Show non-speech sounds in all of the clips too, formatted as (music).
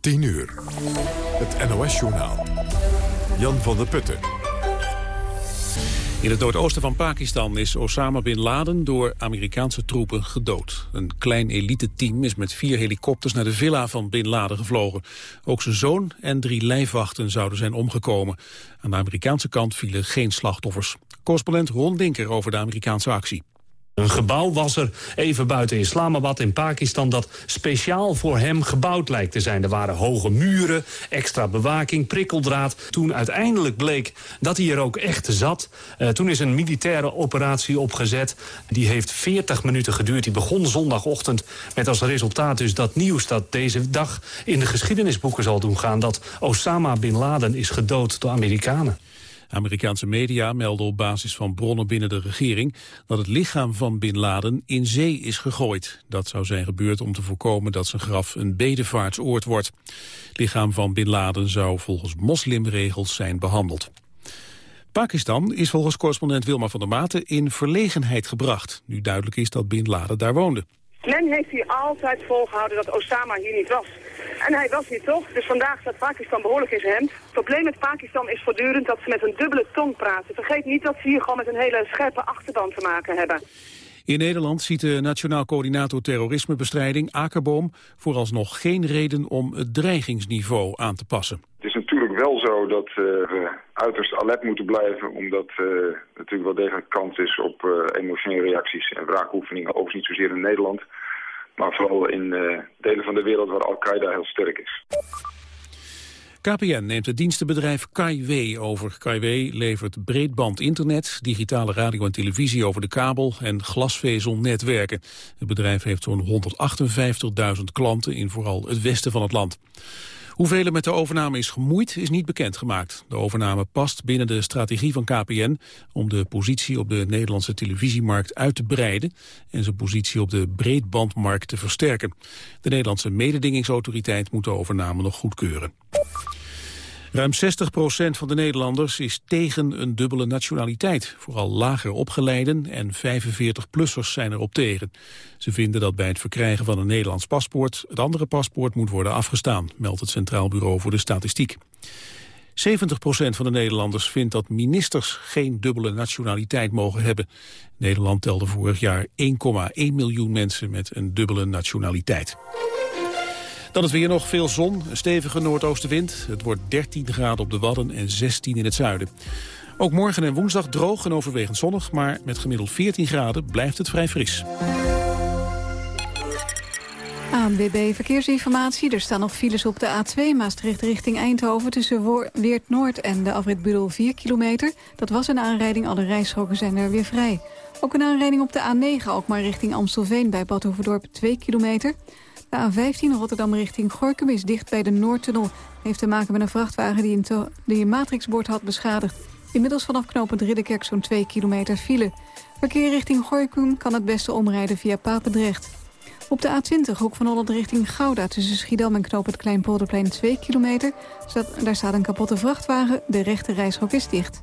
10 uur. Het NOS-journaal. Jan van der Putten. In het noordoosten van Pakistan is Osama Bin Laden door Amerikaanse troepen gedood. Een klein elite-team is met vier helikopters naar de villa van Bin Laden gevlogen. Ook zijn zoon en drie lijfwachten zouden zijn omgekomen. Aan de Amerikaanse kant vielen geen slachtoffers. Correspondent Ron Dinker over de Amerikaanse actie. Een gebouw was er even buiten Islamabad in Pakistan... dat speciaal voor hem gebouwd lijkt te zijn. Er waren hoge muren, extra bewaking, prikkeldraad. Toen uiteindelijk bleek dat hij er ook echt zat. Uh, toen is een militaire operatie opgezet. Die heeft 40 minuten geduurd. Die begon zondagochtend met als resultaat dus dat nieuws... dat deze dag in de geschiedenisboeken zal doen gaan... dat Osama Bin Laden is gedood door Amerikanen. Amerikaanse media melden op basis van bronnen binnen de regering dat het lichaam van Bin Laden in zee is gegooid. Dat zou zijn gebeurd om te voorkomen dat zijn graf een bedevaartsoord wordt. Het lichaam van Bin Laden zou volgens moslimregels zijn behandeld. Pakistan is volgens correspondent Wilma van der Maten in verlegenheid gebracht, nu duidelijk is dat Bin Laden daar woonde. Men heeft hier altijd volgehouden dat Osama hier niet was. En hij was hier toch, dus vandaag staat Pakistan behoorlijk in zijn hemd. Het probleem met Pakistan is voortdurend dat ze met een dubbele tong praten. Vergeet niet dat ze hier gewoon met een hele scherpe achterban te maken hebben. In Nederland ziet de Nationaal Coördinator Terrorismebestrijding, Akerboom, vooralsnog geen reden om het dreigingsniveau aan te passen. Het is natuurlijk wel zo dat uh, we uiterst alert moeten blijven, omdat uh, natuurlijk wel degelijk kans is op uh, emotionele reacties en wraakoefeningen, ook niet zozeer in Nederland, maar vooral in delen van de wereld waar Al-Qaeda heel sterk is. KPN neemt het dienstenbedrijf KaiW over. KaiW levert breedband internet, digitale radio en televisie over de kabel en glasvezelnetwerken. Het bedrijf heeft zo'n 158.000 klanten in vooral het westen van het land. Hoeveel er met de overname is gemoeid is niet bekendgemaakt. De overname past binnen de strategie van KPN om de positie op de Nederlandse televisiemarkt uit te breiden en zijn positie op de breedbandmarkt te versterken. De Nederlandse mededingingsautoriteit moet de overname nog goedkeuren. Ruim 60% van de Nederlanders is tegen een dubbele nationaliteit. Vooral lager opgeleiden en 45-plussers zijn erop tegen. Ze vinden dat bij het verkrijgen van een Nederlands paspoort... het andere paspoort moet worden afgestaan, meldt het Centraal Bureau voor de Statistiek. 70% van de Nederlanders vindt dat ministers geen dubbele nationaliteit mogen hebben. Nederland telde vorig jaar 1,1 miljoen mensen met een dubbele nationaliteit. Dan het weer nog veel zon, een stevige noordoostenwind. Het wordt 13 graden op de Wadden en 16 in het zuiden. Ook morgen en woensdag droog en overwegend zonnig... maar met gemiddeld 14 graden blijft het vrij fris. ANWB Verkeersinformatie. Er staan nog files op de A2 Maastricht richting Eindhoven... tussen Weert Noord en de afrit Budel 4 kilometer. Dat was een aanrijding, alle rijstroken zijn er weer vrij. Ook een aanrijding op de A9 Alkmaar richting Amstelveen... bij Bad 2 kilometer. De A15 Rotterdam richting Gorkum is dicht bij de Noordtunnel. Heeft te maken met een vrachtwagen die een, matrixbord had beschadigd. Inmiddels vanaf knooppunt Ridderkerk zo'n 2 kilometer file. Verkeer richting Gorkum kan het beste omrijden via Papendrecht. Op de A20 hoek van Holland richting Gouda tussen Schiedam en knooppunt Kleinpolderplein 2 kilometer. Daar staat een kapotte vrachtwagen, de rechte reishok is dicht.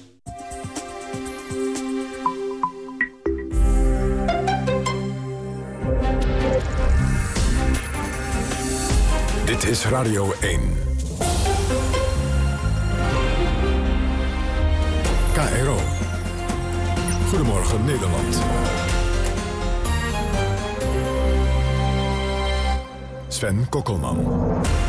Dit is Radio 1. KRO. Goedemorgen Nederland. Sven Kokkelman.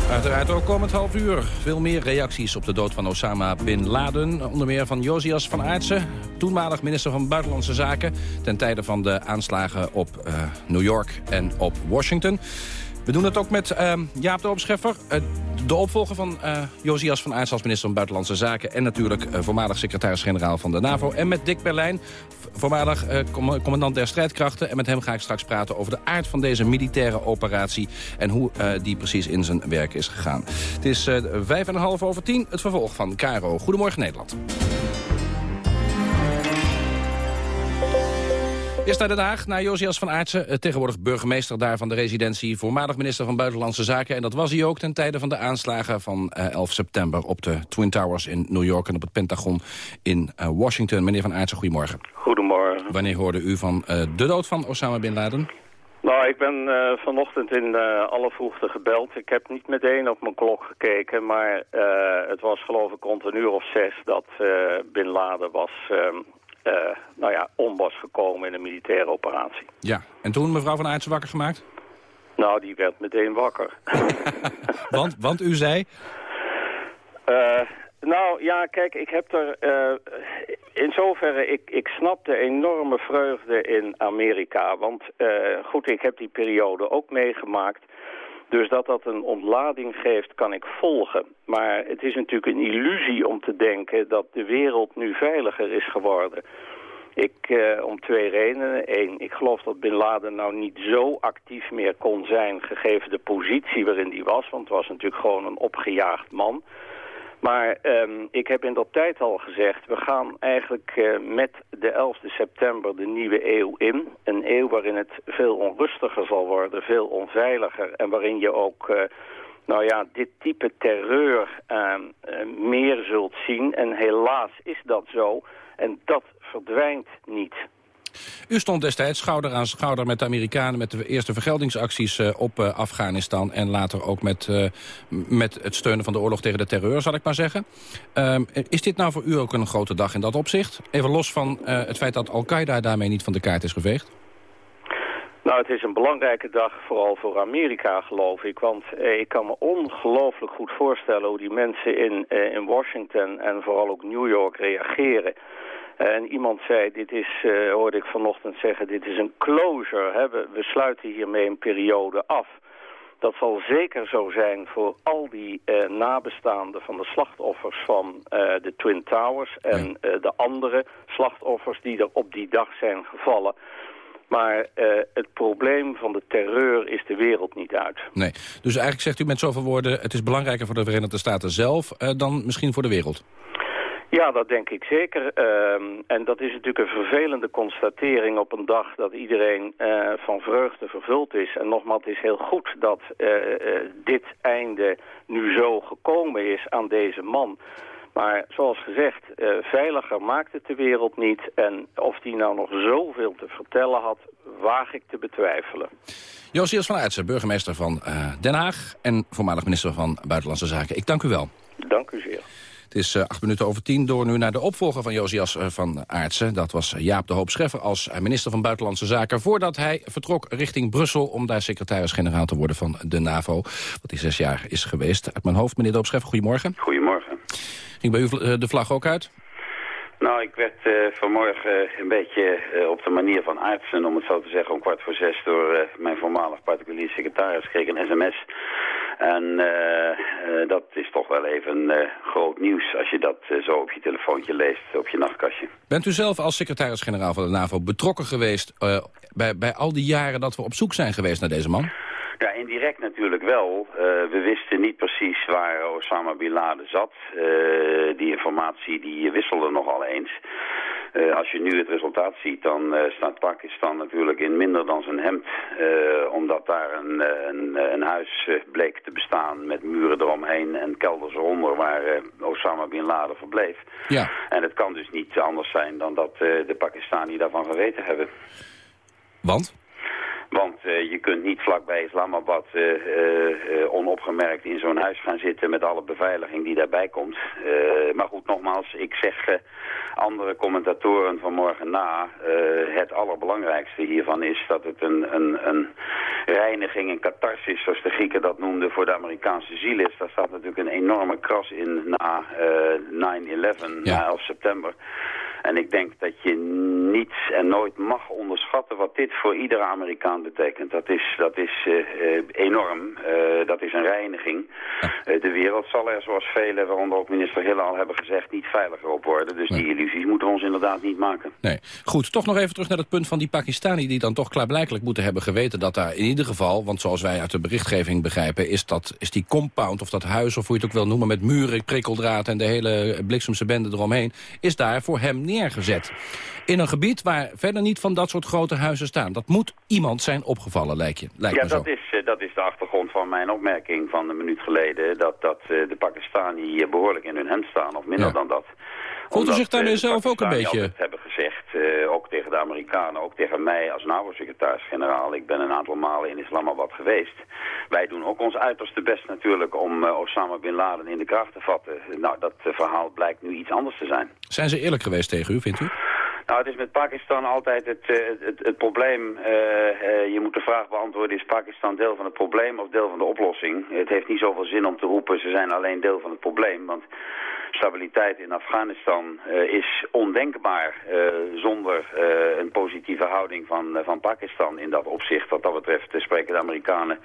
Uiteraard ook komend half uur. Veel meer reacties op de dood van Osama Bin Laden. Onder meer van Josias van Aartsen, toenmalig minister van Buitenlandse Zaken... ten tijde van de aanslagen op uh, New York en op Washington. We doen het ook met uh, Jaap de Opscheffer, uh, de opvolger van uh, Josias van Aartsen als minister van Buitenlandse Zaken... en natuurlijk voormalig secretaris-generaal van de NAVO. En met Dick Berlijn, voormalig commandant der strijdkrachten. En met hem ga ik straks praten over de aard van deze militaire operatie... en hoe die precies in zijn werk is gegaan. Het is vijf en een half over tien, het vervolg van Caro. Goedemorgen Nederland. Eerst naar Den Haag, naar Josias van Aartsen, eh, tegenwoordig burgemeester daar van de residentie, voormalig minister van Buitenlandse Zaken. En dat was hij ook ten tijde van de aanslagen van 11 eh, september op de Twin Towers in New York en op het Pentagon in eh, Washington. Meneer van Aartsen, goedemorgen. Goedemorgen. Wanneer hoorde u van de dood van Osama Bin Laden? Nou, ik ben vanochtend in alle vroegte gebeld. Ik heb niet meteen op mijn klok gekeken, maar het was geloof ik rond een uur of zes dat Bin Laden was ehm, uh, nou ja, om was gekomen in een militaire operatie. Ja, en toen mevrouw van Aertsen wakker gemaakt? Nou, die werd meteen wakker. (laughs) want, want u zei? Uh, nou ja, kijk, ik heb er... Uh, in zoverre, ik, ik snap de enorme vreugde in Amerika. Want goed, ik heb die periode ook meegemaakt. Dus dat dat een ontlading geeft, kan ik volgen. Maar het is natuurlijk een illusie om te denken dat de wereld nu veiliger is geworden. Ik, eh, om twee redenen. Eén, ik geloof dat Bin Laden nou niet zo actief meer kon zijn... gegeven de positie waarin hij was. Want het was natuurlijk gewoon een opgejaagd man. Maar um, ik heb in dat tijd al gezegd, we gaan eigenlijk uh, met de 11 september de nieuwe eeuw in. Een eeuw waarin het veel onrustiger zal worden, veel onveiliger. En waarin je ook, uh, nou ja, dit type terreur uh, meer zult zien. En helaas is dat zo. En dat verdwijnt niet. U stond destijds schouder aan schouder met de Amerikanen... met de eerste vergeldingsacties uh, op uh, Afghanistan... en later ook met, uh, met het steunen van de oorlog tegen de terreur, zal ik maar zeggen. Ehm, is dit nou voor u ook een grote dag in dat opzicht? Even los van het feit dat Al-Qaeda daarmee niet van de kaart is geveegd. Nou, het is een belangrijke dag, vooral voor Amerika, geloof ik. Want eh, ik kan me ongelooflijk goed voorstellen hoe die mensen in, eh, in Washington en vooral ook New York reageren. En iemand zei, dit is, uh, hoorde ik vanochtend zeggen, dit is een closure. Hè? We, we sluiten hiermee een periode af. Dat zal zeker zo zijn voor al die uh, nabestaanden van de slachtoffers van uh, de Twin Towers... en de andere slachtoffers die er op die dag zijn gevallen. Maar het probleem van de terreur is de wereld niet uit. Nee, dus eigenlijk zegt u met zoveel woorden... het is belangrijker voor de Verenigde Staten zelf dan misschien voor de wereld. Ja, dat denk ik zeker. Uh, en dat is natuurlijk een vervelende constatering op een dag dat iedereen uh, van vreugde vervuld is. En nogmaals, het is heel goed dat uh, dit einde nu zo gekomen is aan deze man. Maar zoals gezegd, veiliger maakt het de wereld niet. En of die nou nog zoveel te vertellen had, waag ik te betwijfelen. Josias van Aertsen, burgemeester van Den Haag... en voormalig minister van Buitenlandse Zaken. Ik dank u wel. Dank u zeer. Het is uh, acht minuten over tien door nu naar de opvolger van Josias uh, van Aartsen. Dat was Jaap de Hoop Scheffer als minister van Buitenlandse Zaken... voordat hij vertrok richting Brussel om daar secretaris-generaal te worden van de NAVO. Wat hij zes jaar is geweest. Uit mijn hoofd, meneer de Hoop Scheffer, goedemorgen. Goedemorgen. Ging bij u de vlag ook uit? Nou, ik werd uh, vanmorgen een beetje uh, op de manier van Aartsen, om het zo te zeggen, om kwart voor zes door uh, mijn voormalig particulier secretaris kreeg een sms en uh, dat is toch wel even uh, groot nieuws als je dat zo op je telefoontje leest, op je nachtkastje. Bent u zelf als secretaris-generaal van de NAVO betrokken geweest bij, bij al die jaren dat we op zoek zijn geweest naar deze man? Ja, indirect natuurlijk wel. we wisten niet precies waar Osama Bin Laden zat. die informatie die wisselde nogal eens. Uh, als je nu het resultaat ziet, dan uh, staat Pakistan natuurlijk in minder dan zijn hemd. Uh, omdat daar een, een, een huis bleek te bestaan met muren eromheen en kelders eronder waar Osama Bin Laden verbleef. Ja. En het kan dus niet anders zijn dan dat de Pakistani daarvan geweten hebben. Want? Want uh, je kunt niet vlakbij Islamabad uh, uh, onopgemerkt in zo'n huis gaan zitten met alle beveiliging die daarbij komt. maar goed, nogmaals, ik zeg andere commentatoren vanmorgen na. Het allerbelangrijkste hiervan is dat het een, een, een reiniging, een catharsis, zoals de Grieken dat noemden, voor de Amerikaanse ziel is. Daar staat natuurlijk een enorme kras in na uh, 9-11, na 11 september. En ik denk dat je niet en nooit mag onderschatten wat dit voor iedere Amerikaan betekent. Dat is, dat is uh, enorm. Uh, dat is een reiniging. Uh, de wereld zal er, zoals velen, waaronder ook minister Hille al hebben gezegd, niet veiliger op worden. Dus die illusies moeten we ons inderdaad niet maken. Nee. Goed, toch nog even terug naar het punt van die Pakistani... die dan toch klaarblijkelijk moeten hebben geweten dat daar in ieder geval... want zoals wij uit de berichtgeving begrijpen... is, dat, is die compound of dat huis, of hoe je het ook wil noemen... met muren, prikkeldraad en de hele bliksemse bende eromheen... is daar voor hem neergezet. In een gebied waar verder niet van dat soort grote huizen staan. Dat moet iemand zijn opgevallen, lijkt, je, lijkt ja, me zo. Dat, is, uh, dat is de achtergrond van mijn opmerking van een minuut geleden... dat, dat uh, de Pakistani behoorlijk in hun hand staan, of minder Ja. dan dat. Voelt u zich daarmee eh, zelf ook een beetje- hebben gezegd, eh, ook tegen de Amerikanen, ook tegen mij als NAVO-secretaris-generaal. Ik ben een aantal malen in Islamabad geweest. Wij doen ook ons uiterste best natuurlijk om eh, Osama Bin Laden in de kracht te vatten. Nou, dat verhaal blijkt nu iets anders te zijn. Zijn ze eerlijk geweest tegen u, vindt u? Nou, het is met Pakistan altijd het, eh, het, het probleem. eh, eh, je moet de vraag beantwoorden, is Pakistan deel van het probleem of deel van de oplossing? Het heeft niet zoveel zin om te roepen, ze zijn alleen deel van het probleem. Want stabiliteit in Afghanistan is ondenkbaar zonder een positieve houding van, van Pakistan in dat opzicht. Wat dat betreft spreken de Amerikanen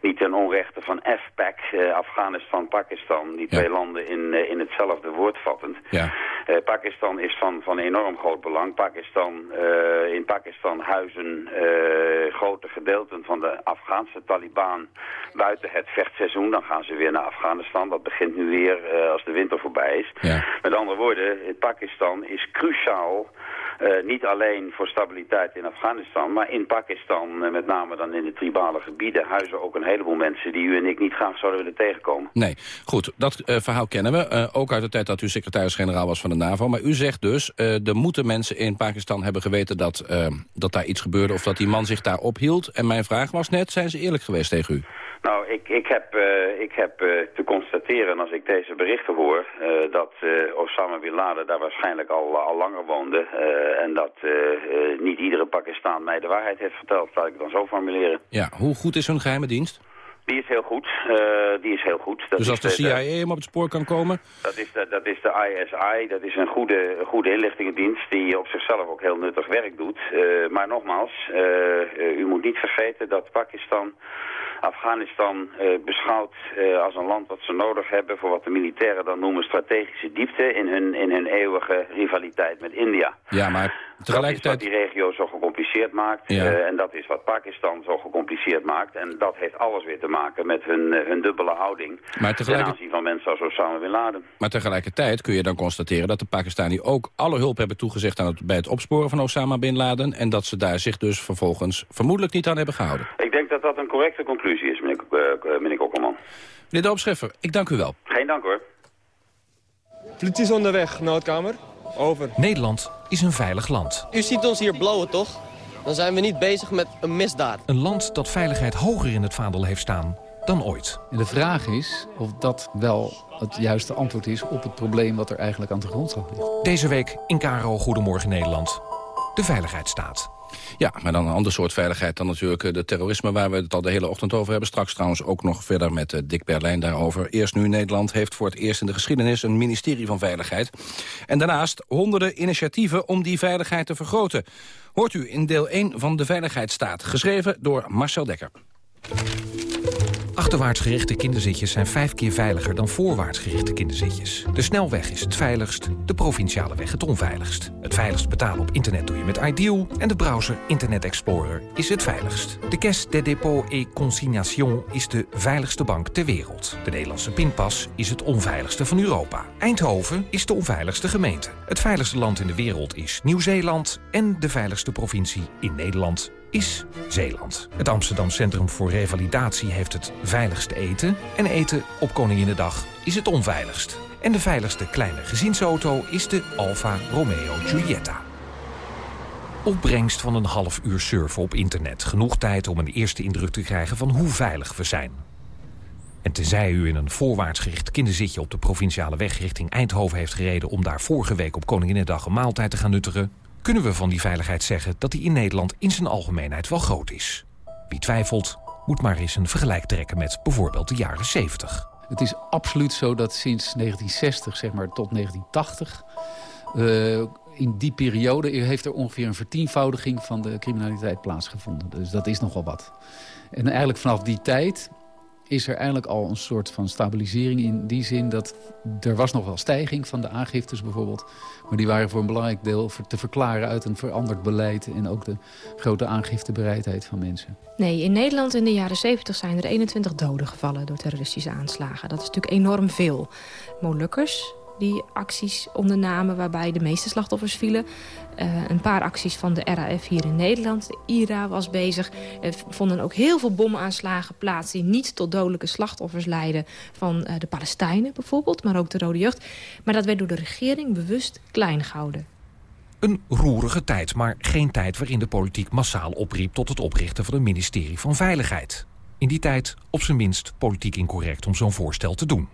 niet ten onrechte van FPAC, Afghanistan, Pakistan, die twee landen in, in hetzelfde woord vattend. Ja. Eh, Pakistan is van, van enorm groot belang. Pakistan, eh, in Pakistan huizen eh, grote gedeelten van de Afghaanse Taliban buiten het vechtseizoen. Dan gaan ze weer naar Afghanistan. Dat begint nu weer als de winter voorbij is. Met andere woorden, Pakistan is cruciaal. Eh, niet alleen voor stabiliteit in Afghanistan, maar in Pakistan, eh, met name dan in de tribale gebieden, huizen ook een heleboel mensen die u en ik niet graag zouden willen tegenkomen. Nee, goed, dat eh, verhaal kennen we. Ook uit de tijd dat u secretaris-generaal was van de NAVO. Maar u zegt dus, er moeten mensen in Pakistan hebben geweten... Dat, dat daar iets gebeurde of dat die man zich daar ophield. En mijn vraag was net, zijn ze eerlijk geweest tegen u? Nou, ik, ik heb, eh, ik heb eh, te constateren als ik deze berichten hoor... eh, dat Osama Bin Laden daar waarschijnlijk al, al langer woonde... en dat niet iedere Pakistan mij de waarheid heeft verteld, laat ik het dan zo formuleren. Ja, hoe goed is hun geheime dienst? Die is heel goed, die is heel goed. Dat dus als de CIA hem op het spoor kan komen... Dat is, de, dat is de ISI, dat is een goede, goede inlichtingendienst die op zichzelf ook heel nuttig werk doet. Maar nogmaals, u moet niet vergeten dat Pakistan Afghanistan eh, beschouwt eh, als een land wat ze nodig hebben voor wat de militairen dan noemen strategische diepte in hun, in hun eeuwige rivaliteit met India. Ja, maar tegelijkertijd... Dat is wat die regio zo gecompliceerd maakt. Ja. eh, en dat is wat Pakistan zo gecompliceerd maakt. En dat heeft alles weer te maken met hun, hun dubbele houding. Maar Ten tegelijk- aanzien van mensen als Osama Bin Laden. Maar tegelijkertijd kun je dan constateren dat de Pakistani ook alle hulp hebben toegezegd aan het, bij het opsporen van Osama Bin Laden. En dat ze daar zich dus vervolgens vermoedelijk niet aan hebben gehouden. Ik dat dat een correcte conclusie is, meneer, uh, meneer Kokkelman. Meneer Doopscheffer, ik dank u wel. Geen dank hoor. Politie is onderweg, noodkamer. Over. Nederland is een veilig land. U ziet ons hier blauwen, toch? Dan zijn we niet bezig met een misdaad. Een land dat veiligheid hoger in het vaandel heeft staan dan ooit. De vraag is of dat wel het juiste antwoord is op het probleem wat er eigenlijk aan de grondslag ligt. Deze week in Karo Goedemorgen Nederland. De veiligheidsstaat. Ja, maar dan een ander soort veiligheid dan natuurlijk eh, de terrorisme... waar we het al de hele ochtend over hebben. Straks trouwens ook nog verder met uh, Dick Berlijn daarover. Eerst nu, Nederland heeft voor het eerst in de geschiedenis... een ministerie van Veiligheid. En daarnaast honderden initiatieven om die veiligheid te vergroten. Hoort u in deel 1 van de Veiligheidsstaat. Geschreven door Marcel Dekker. Achterwaarts gerichte kinderzitjes zijn vijf keer veiliger dan voorwaarts gerichte kinderzitjes. De snelweg is het veiligst, de provinciale weg het onveiligst. Het veiligst betalen op internet doe je met Ideal... en de browser Internet Explorer is het veiligst. De Caisse des Dépôts et Consignation is de veiligste bank ter wereld. De Nederlandse pinpas is het onveiligste van Europa. Eindhoven is de onveiligste gemeente. Het veiligste land in de wereld is Nieuw-Zeeland... en de veiligste provincie in Nederland is Zeeland. Het Amsterdam Centrum voor Revalidatie heeft het veiligste eten... en eten op Koninginnedag is het onveiligst. En de veiligste kleine gezinsauto is de Alfa Romeo Giulietta. Opbrengst van een half uur surfen op internet. Genoeg tijd om een eerste indruk te krijgen van hoe veilig we zijn. En tenzij u in een voorwaarts gericht kinderzitje op de provinciale weg richting Eindhoven heeft gereden... om daar vorige week op Koninginnedag een maaltijd te gaan nuttigen... kunnen we van die veiligheid zeggen dat die in Nederland in zijn algemeenheid wel groot is. Wie twijfelt, moet maar eens een vergelijk trekken met bijvoorbeeld de jaren 70. Het is absoluut zo dat sinds 1960 zeg maar, tot 1980... Uh, in die periode heeft er ongeveer een vertienvoudiging van de criminaliteit plaatsgevonden. Dus dat is nogal wat. En eigenlijk vanaf die tijd is er eigenlijk al een soort van stabilisering in die zin dat er was nog wel stijging van de aangiftes bijvoorbeeld. Maar die waren voor een belangrijk deel te verklaren uit een veranderd beleid en ook de grote aangiftebereidheid van mensen. Nee, in Nederland in de jaren 70 zijn er 21 doden gevallen door terroristische aanslagen. Dat is natuurlijk enorm veel. Molukkers, die acties ondernamen waarbij de meeste slachtoffers vielen. Uh, een paar acties van de RAF hier in Nederland. De IRA was bezig. Er vonden ook heel veel bomaanslagen plaats... die niet tot dodelijke slachtoffers leidden van uh, de Palestijnen bijvoorbeeld... maar ook de Rode Jeugd. Maar dat werd door de regering bewust klein gehouden. Een roerige tijd, maar geen tijd waarin de politiek massaal opriep... tot het oprichten van een ministerie van Veiligheid. In die tijd op zijn minst politiek incorrect om zo'n voorstel te doen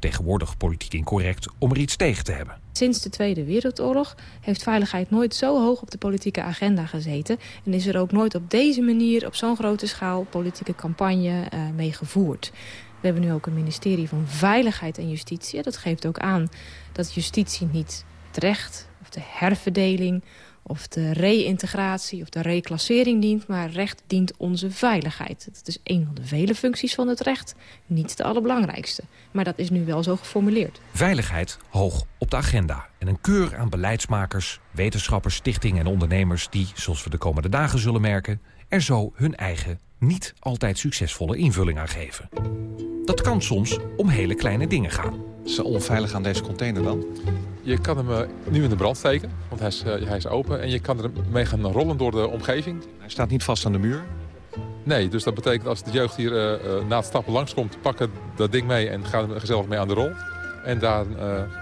tegenwoordig politiek incorrect om er iets tegen te hebben. Sinds de Tweede Wereldoorlog heeft veiligheid nooit zo hoog op de politieke agenda gezeten... en is er ook nooit op deze manier, op zo'n grote schaal, politieke campagne uh, mee gevoerd. We hebben nu ook een ministerie van Veiligheid en Justitie. Dat geeft ook aan dat justitie niet het recht of de herverdeling of de reïntegratie of de reclassering dient... maar recht dient onze veiligheid. Dat is een van de vele functies van het recht. Niet de allerbelangrijkste. Maar dat is nu wel zo geformuleerd. Veiligheid hoog op de agenda. En een keur aan beleidsmakers, wetenschappers, stichtingen en ondernemers... die, zoals we de komende dagen zullen merken... er zo hun eigen, niet altijd succesvolle invulling aan geven. Dat kan soms om hele kleine dingen gaan. Is het onveilig aan deze container dan? Je kan hem uh, nu in de brand steken, want hij is, uh, hij is open. En je kan er mee gaan rollen door de omgeving. Hij staat niet vast aan de muur? Nee, dus dat betekent als de jeugd hier uh, na het stappen langskomt... pakken dat ding mee en gaan er gezellig mee aan de rol. En daar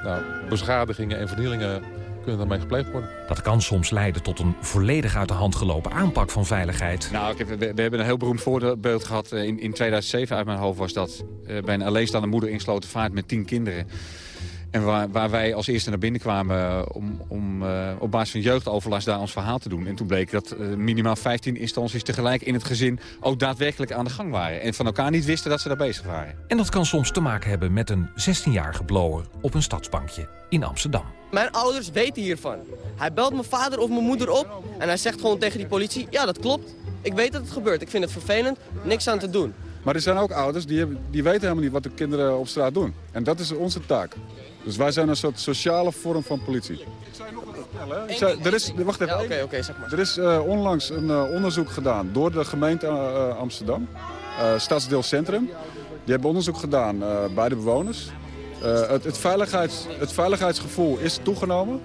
nou, beschadigingen en vernielingen kunnen daarmee gepleegd worden. Dat kan soms leiden tot een volledig uit de hand gelopen aanpak van veiligheid. Nou, we, we hebben een heel beroemd voorbeeld gehad. In, in 2007 uit mijn hoofd was dat bij een alleenstaande moeder insloten vaart met tien kinderen. En waar, waar, wij als eerste naar binnen kwamen om, om uh, op basis van jeugdoverlast daar ons verhaal te doen. En toen bleek dat uh, minimaal 15 instanties tegelijk in het gezin ook daadwerkelijk aan de gang waren. En van elkaar niet wisten dat ze daar bezig waren. En dat kan soms te maken hebben met een 16-jarige blower op een stadsbankje in Amsterdam. Mijn ouders weten hiervan. Hij belt mijn vader of mijn moeder op en hij zegt gewoon tegen die politie... ja, dat klopt. Ik weet dat het gebeurt. Ik vind het vervelend. Niks aan te doen. Maar er zijn ook ouders die, hebben, die weten helemaal niet wat de kinderen op straat doen. En dat is onze taak. Dus wij zijn een soort sociale vorm van politie. Ik zei nog wat vertellen. Zei, er is, wacht even. Ja, okay, okay, zeg maar. Er is uh, onlangs een uh, onderzoek gedaan door de gemeente uh, Amsterdam. Stadsdeel Centrum. Die hebben onderzoek gedaan bij de bewoners. Het, het, veiligheids, het veiligheidsgevoel is toegenomen.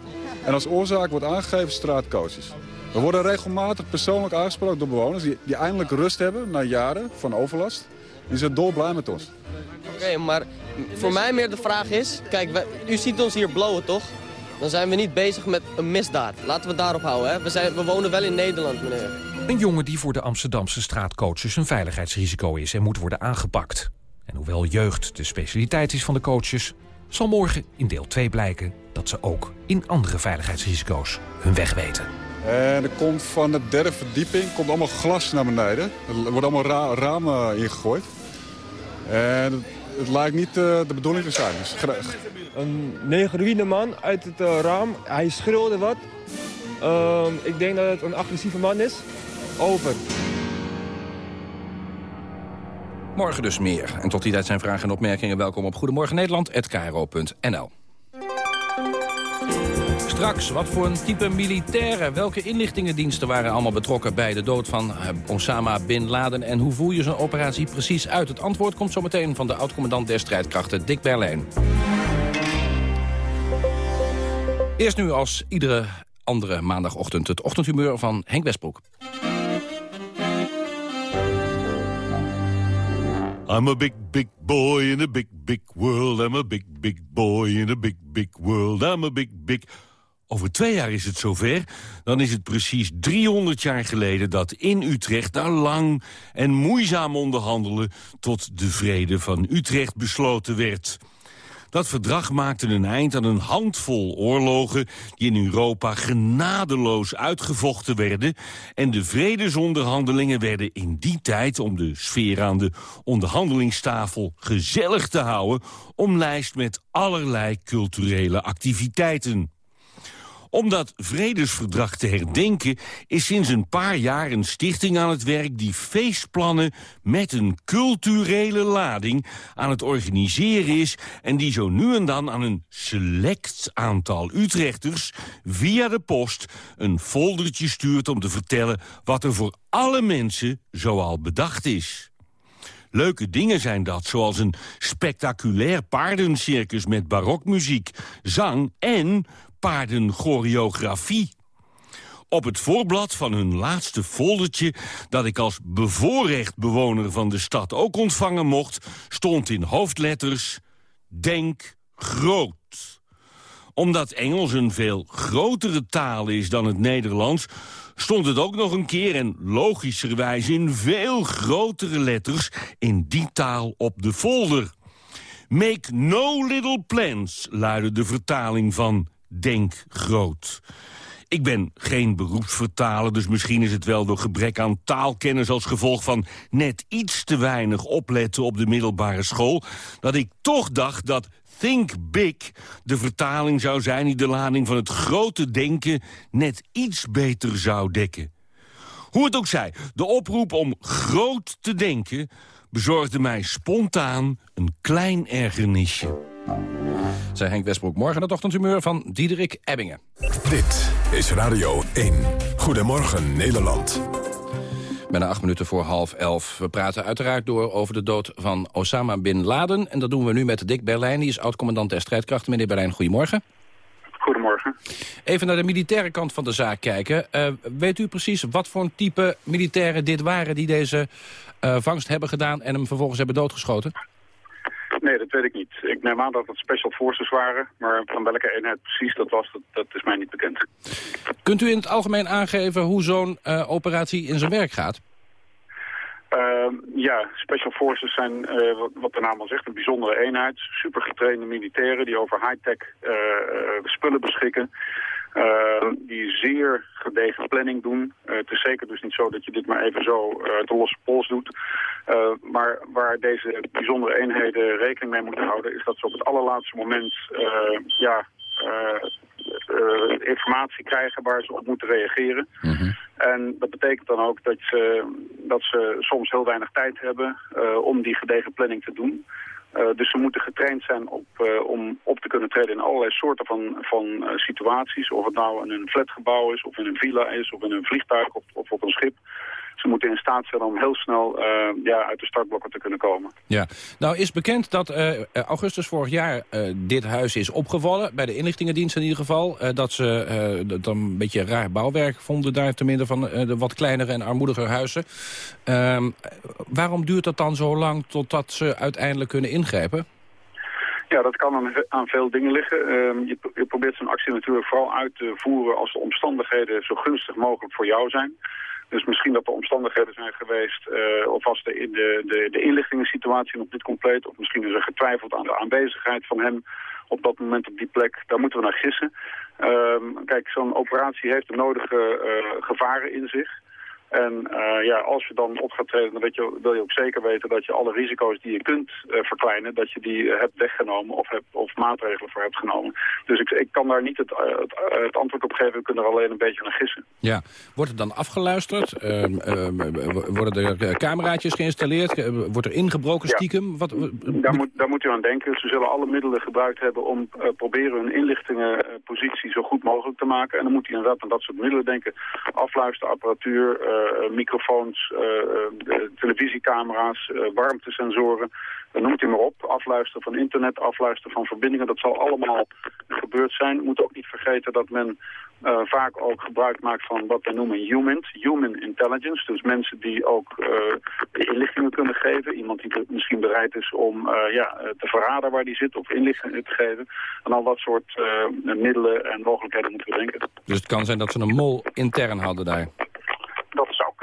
En als oorzaak wordt aangegeven straatcoaches. We worden regelmatig persoonlijk aangesproken door bewoners... die, die eindelijk rust hebben na jaren van overlast. Die zijn dolblij met ons. Oké, okay, maar voor mij meer de vraag is... Kijk, wij, u ziet ons hier blowen, toch? Dan zijn we niet bezig met een misdaad. Laten we het daarop houden, hè? We, zijn, we wonen wel in Nederland, meneer. Een jongen die voor de Amsterdamse straatcoaches een veiligheidsrisico is... en moet worden aangepakt. En hoewel jeugd de specialiteit is van de coaches... zal morgen in deel 2 blijken dat ze ook in andere veiligheidsrisico's hun weg weten. En er komt van de derde verdieping komt allemaal glas naar beneden. Er worden allemaal ra ramen ingegooid. En het lijkt niet uh, de bedoeling te zijn. Dus een negeruïne man uit het uh, raam. Hij schreeuwde wat. Uh, ik denk dat het een agressieve man is. Over. Morgen dus meer. En tot die tijd zijn vragen en opmerkingen welkom op Goedemorgen Nederland@kro.nl. Straks, wat voor een type militairen, welke inlichtingendiensten waren allemaal betrokken bij de dood van Osama Bin Laden en hoe voer je zo'n operatie precies uit? Het antwoord komt zometeen van de oud-commandant der strijdkrachten, Dick Berlijn. Eerst nu als iedere andere maandagochtend het ochtendhumeur van Henk Westbroek. I'm a big, big boy in a big, big world. I'm a big, big boy in a big, big world. I'm a big, big... Over twee jaar is het zover. Dan is het precies 300 jaar geleden dat in Utrecht... na lang en moeizaam onderhandelen... tot de vrede van Utrecht besloten werd. Dat verdrag maakte een eind aan een handvol oorlogen... die in Europa genadeloos uitgevochten werden... en de vredesonderhandelingen werden in die tijd... om de sfeer aan de onderhandelingstafel gezellig te houden... omlijst met allerlei culturele activiteiten. Om dat vredesverdrag te herdenken is sinds een paar jaar een stichting aan het werk... die feestplannen met een culturele lading aan het organiseren is... en die zo nu en dan aan een select aantal Utrechters via de post een foldertje stuurt om te vertellen... wat er voor alle mensen zoal bedacht is. Leuke dingen zijn dat, zoals een spectaculair paardencircus met barokmuziek, zang en paardenchoreografie. Op het voorblad van hun laatste foldertje... dat ik als bevoorrecht bewoner van de stad ook ontvangen mocht... stond in hoofdletters... Denk groot. Omdat Engels een veel grotere taal is dan het Nederlands... stond het ook nog een keer en logischerwijs in veel grotere letters... in die taal op de folder. Make no little plans, luidde de vertaling van Denk groot. Ik ben geen beroepsvertaler, dus misschien is het wel door gebrek aan taalkennis... als gevolg van net iets te weinig opletten op de middelbare school... dat ik toch dacht dat Think Big de vertaling zou zijn... die de lading van het grote denken net iets beter zou dekken. Hoe het ook zij, de oproep om groot te denken... bezorgde mij spontaan een klein ergernisje. Zij Henk Westbroek. Morgen het ochtendhumeur van Diederik Ebbingen. Dit is Radio 1. Goedemorgen Nederland. Bijna acht minuten voor half elf. We praten uiteraard door over de dood van Osama Bin Laden. En dat doen we nu met Dick Berlijn. Die is oud-commandant der strijdkrachten. Meneer Berlijn, goedemorgen. Goedemorgen. Even naar de militaire kant van de zaak kijken. Uh, weet u precies wat voor een type militairen dit waren... die deze uh, vangst hebben gedaan en hem vervolgens hebben doodgeschoten? Nee, dat weet ik niet. Ik neem aan dat het special forces waren, maar van welke eenheid precies dat was, dat, dat is mij niet bekend. Kunt u in het algemeen aangeven hoe zo'n uh, operatie in zijn werk gaat? Uh, ja, special forces zijn, uh, wat, wat, de naam al zegt, een bijzondere eenheid. Super getrainde militairen die over high-tech uh, spullen beschikken. Uh, die zeer gedegen planning doen. Uh, het is zeker dus niet zo dat je dit maar even zo uh, de losse pols doet. maar waar deze bijzondere eenheden rekening mee moeten houden... is dat ze op het allerlaatste moment ja, informatie krijgen waar ze op moeten reageren. Mhm. En dat betekent dan ook dat ze, dat ze soms heel weinig tijd hebben om die gedegen planning te doen... Uh, dus ze moeten getraind zijn op, uh, om op te kunnen treden in allerlei soorten van, van uh, situaties. Of het nou in een flatgebouw is, of in een villa is, of in een vliegtuig of, of op een schip. Ze moeten in staat zijn om heel snel ja, uit de startblokken te kunnen komen. Ja, nou is bekend dat augustus vorig jaar dit huis is opgevallen. Bij de inlichtingendienst in ieder geval. dat ze dat een beetje raar bouwwerk vonden daar te midden van de wat kleinere en armoediger huizen. Ehm, waarom duurt dat dan zo lang totdat ze uiteindelijk kunnen ingrijpen? Ja, dat kan aan, aan veel dingen liggen. Uh, je, je, probeert zo'n actie natuurlijk vooral uit te voeren als de omstandigheden zo gunstig mogelijk voor jou zijn. Dus misschien dat er omstandigheden zijn geweest, uh, of was de, de, de, de inlichtingensituatie nog niet compleet, of misschien is er getwijfeld aan de aanwezigheid van hem op dat moment op die plek. Daar moeten we naar gissen. Uh, kijk, zo'n operatie heeft de nodige uh, gevaren in zich. En uh, ja, als je dan op gaat treden, dan weet je, wil je ook zeker weten dat je alle risico's die je kunt uh, verkleinen, dat je die uh, hebt weggenomen of, hebt, of maatregelen voor hebt genomen. Dus ik, ik kan daar niet het, het, het, antwoord op geven, ik kan er alleen een beetje naar gissen. Ja, wordt het dan afgeluisterd? Ehm, ehm, worden er cameraatjes geïnstalleerd? Wordt er ingebroken stiekem? Ja, Wat, daar, moet, daar moet u aan denken. Ze zullen alle middelen gebruikt hebben om proberen hun inlichtingenpositie zo goed mogelijk te maken. En dan moet u inderdaad aan dat soort middelen denken. Afluisterapparatuur microfoons, televisiecamera's, warmtesensoren, noemt u maar op. Afluisteren van internet, afluisteren van verbindingen, dat zal allemaal gebeurd zijn. We moeten ook niet vergeten dat men vaak ook gebruik maakt van wat we noemen humans, human intelligence. Dus mensen die ook inlichtingen kunnen geven. Iemand die misschien bereid is om ja, te verraden waar die zit of inlichtingen te geven. En al dat soort middelen en mogelijkheden moeten we denken. Dus het kan zijn dat ze een mol intern hadden daar?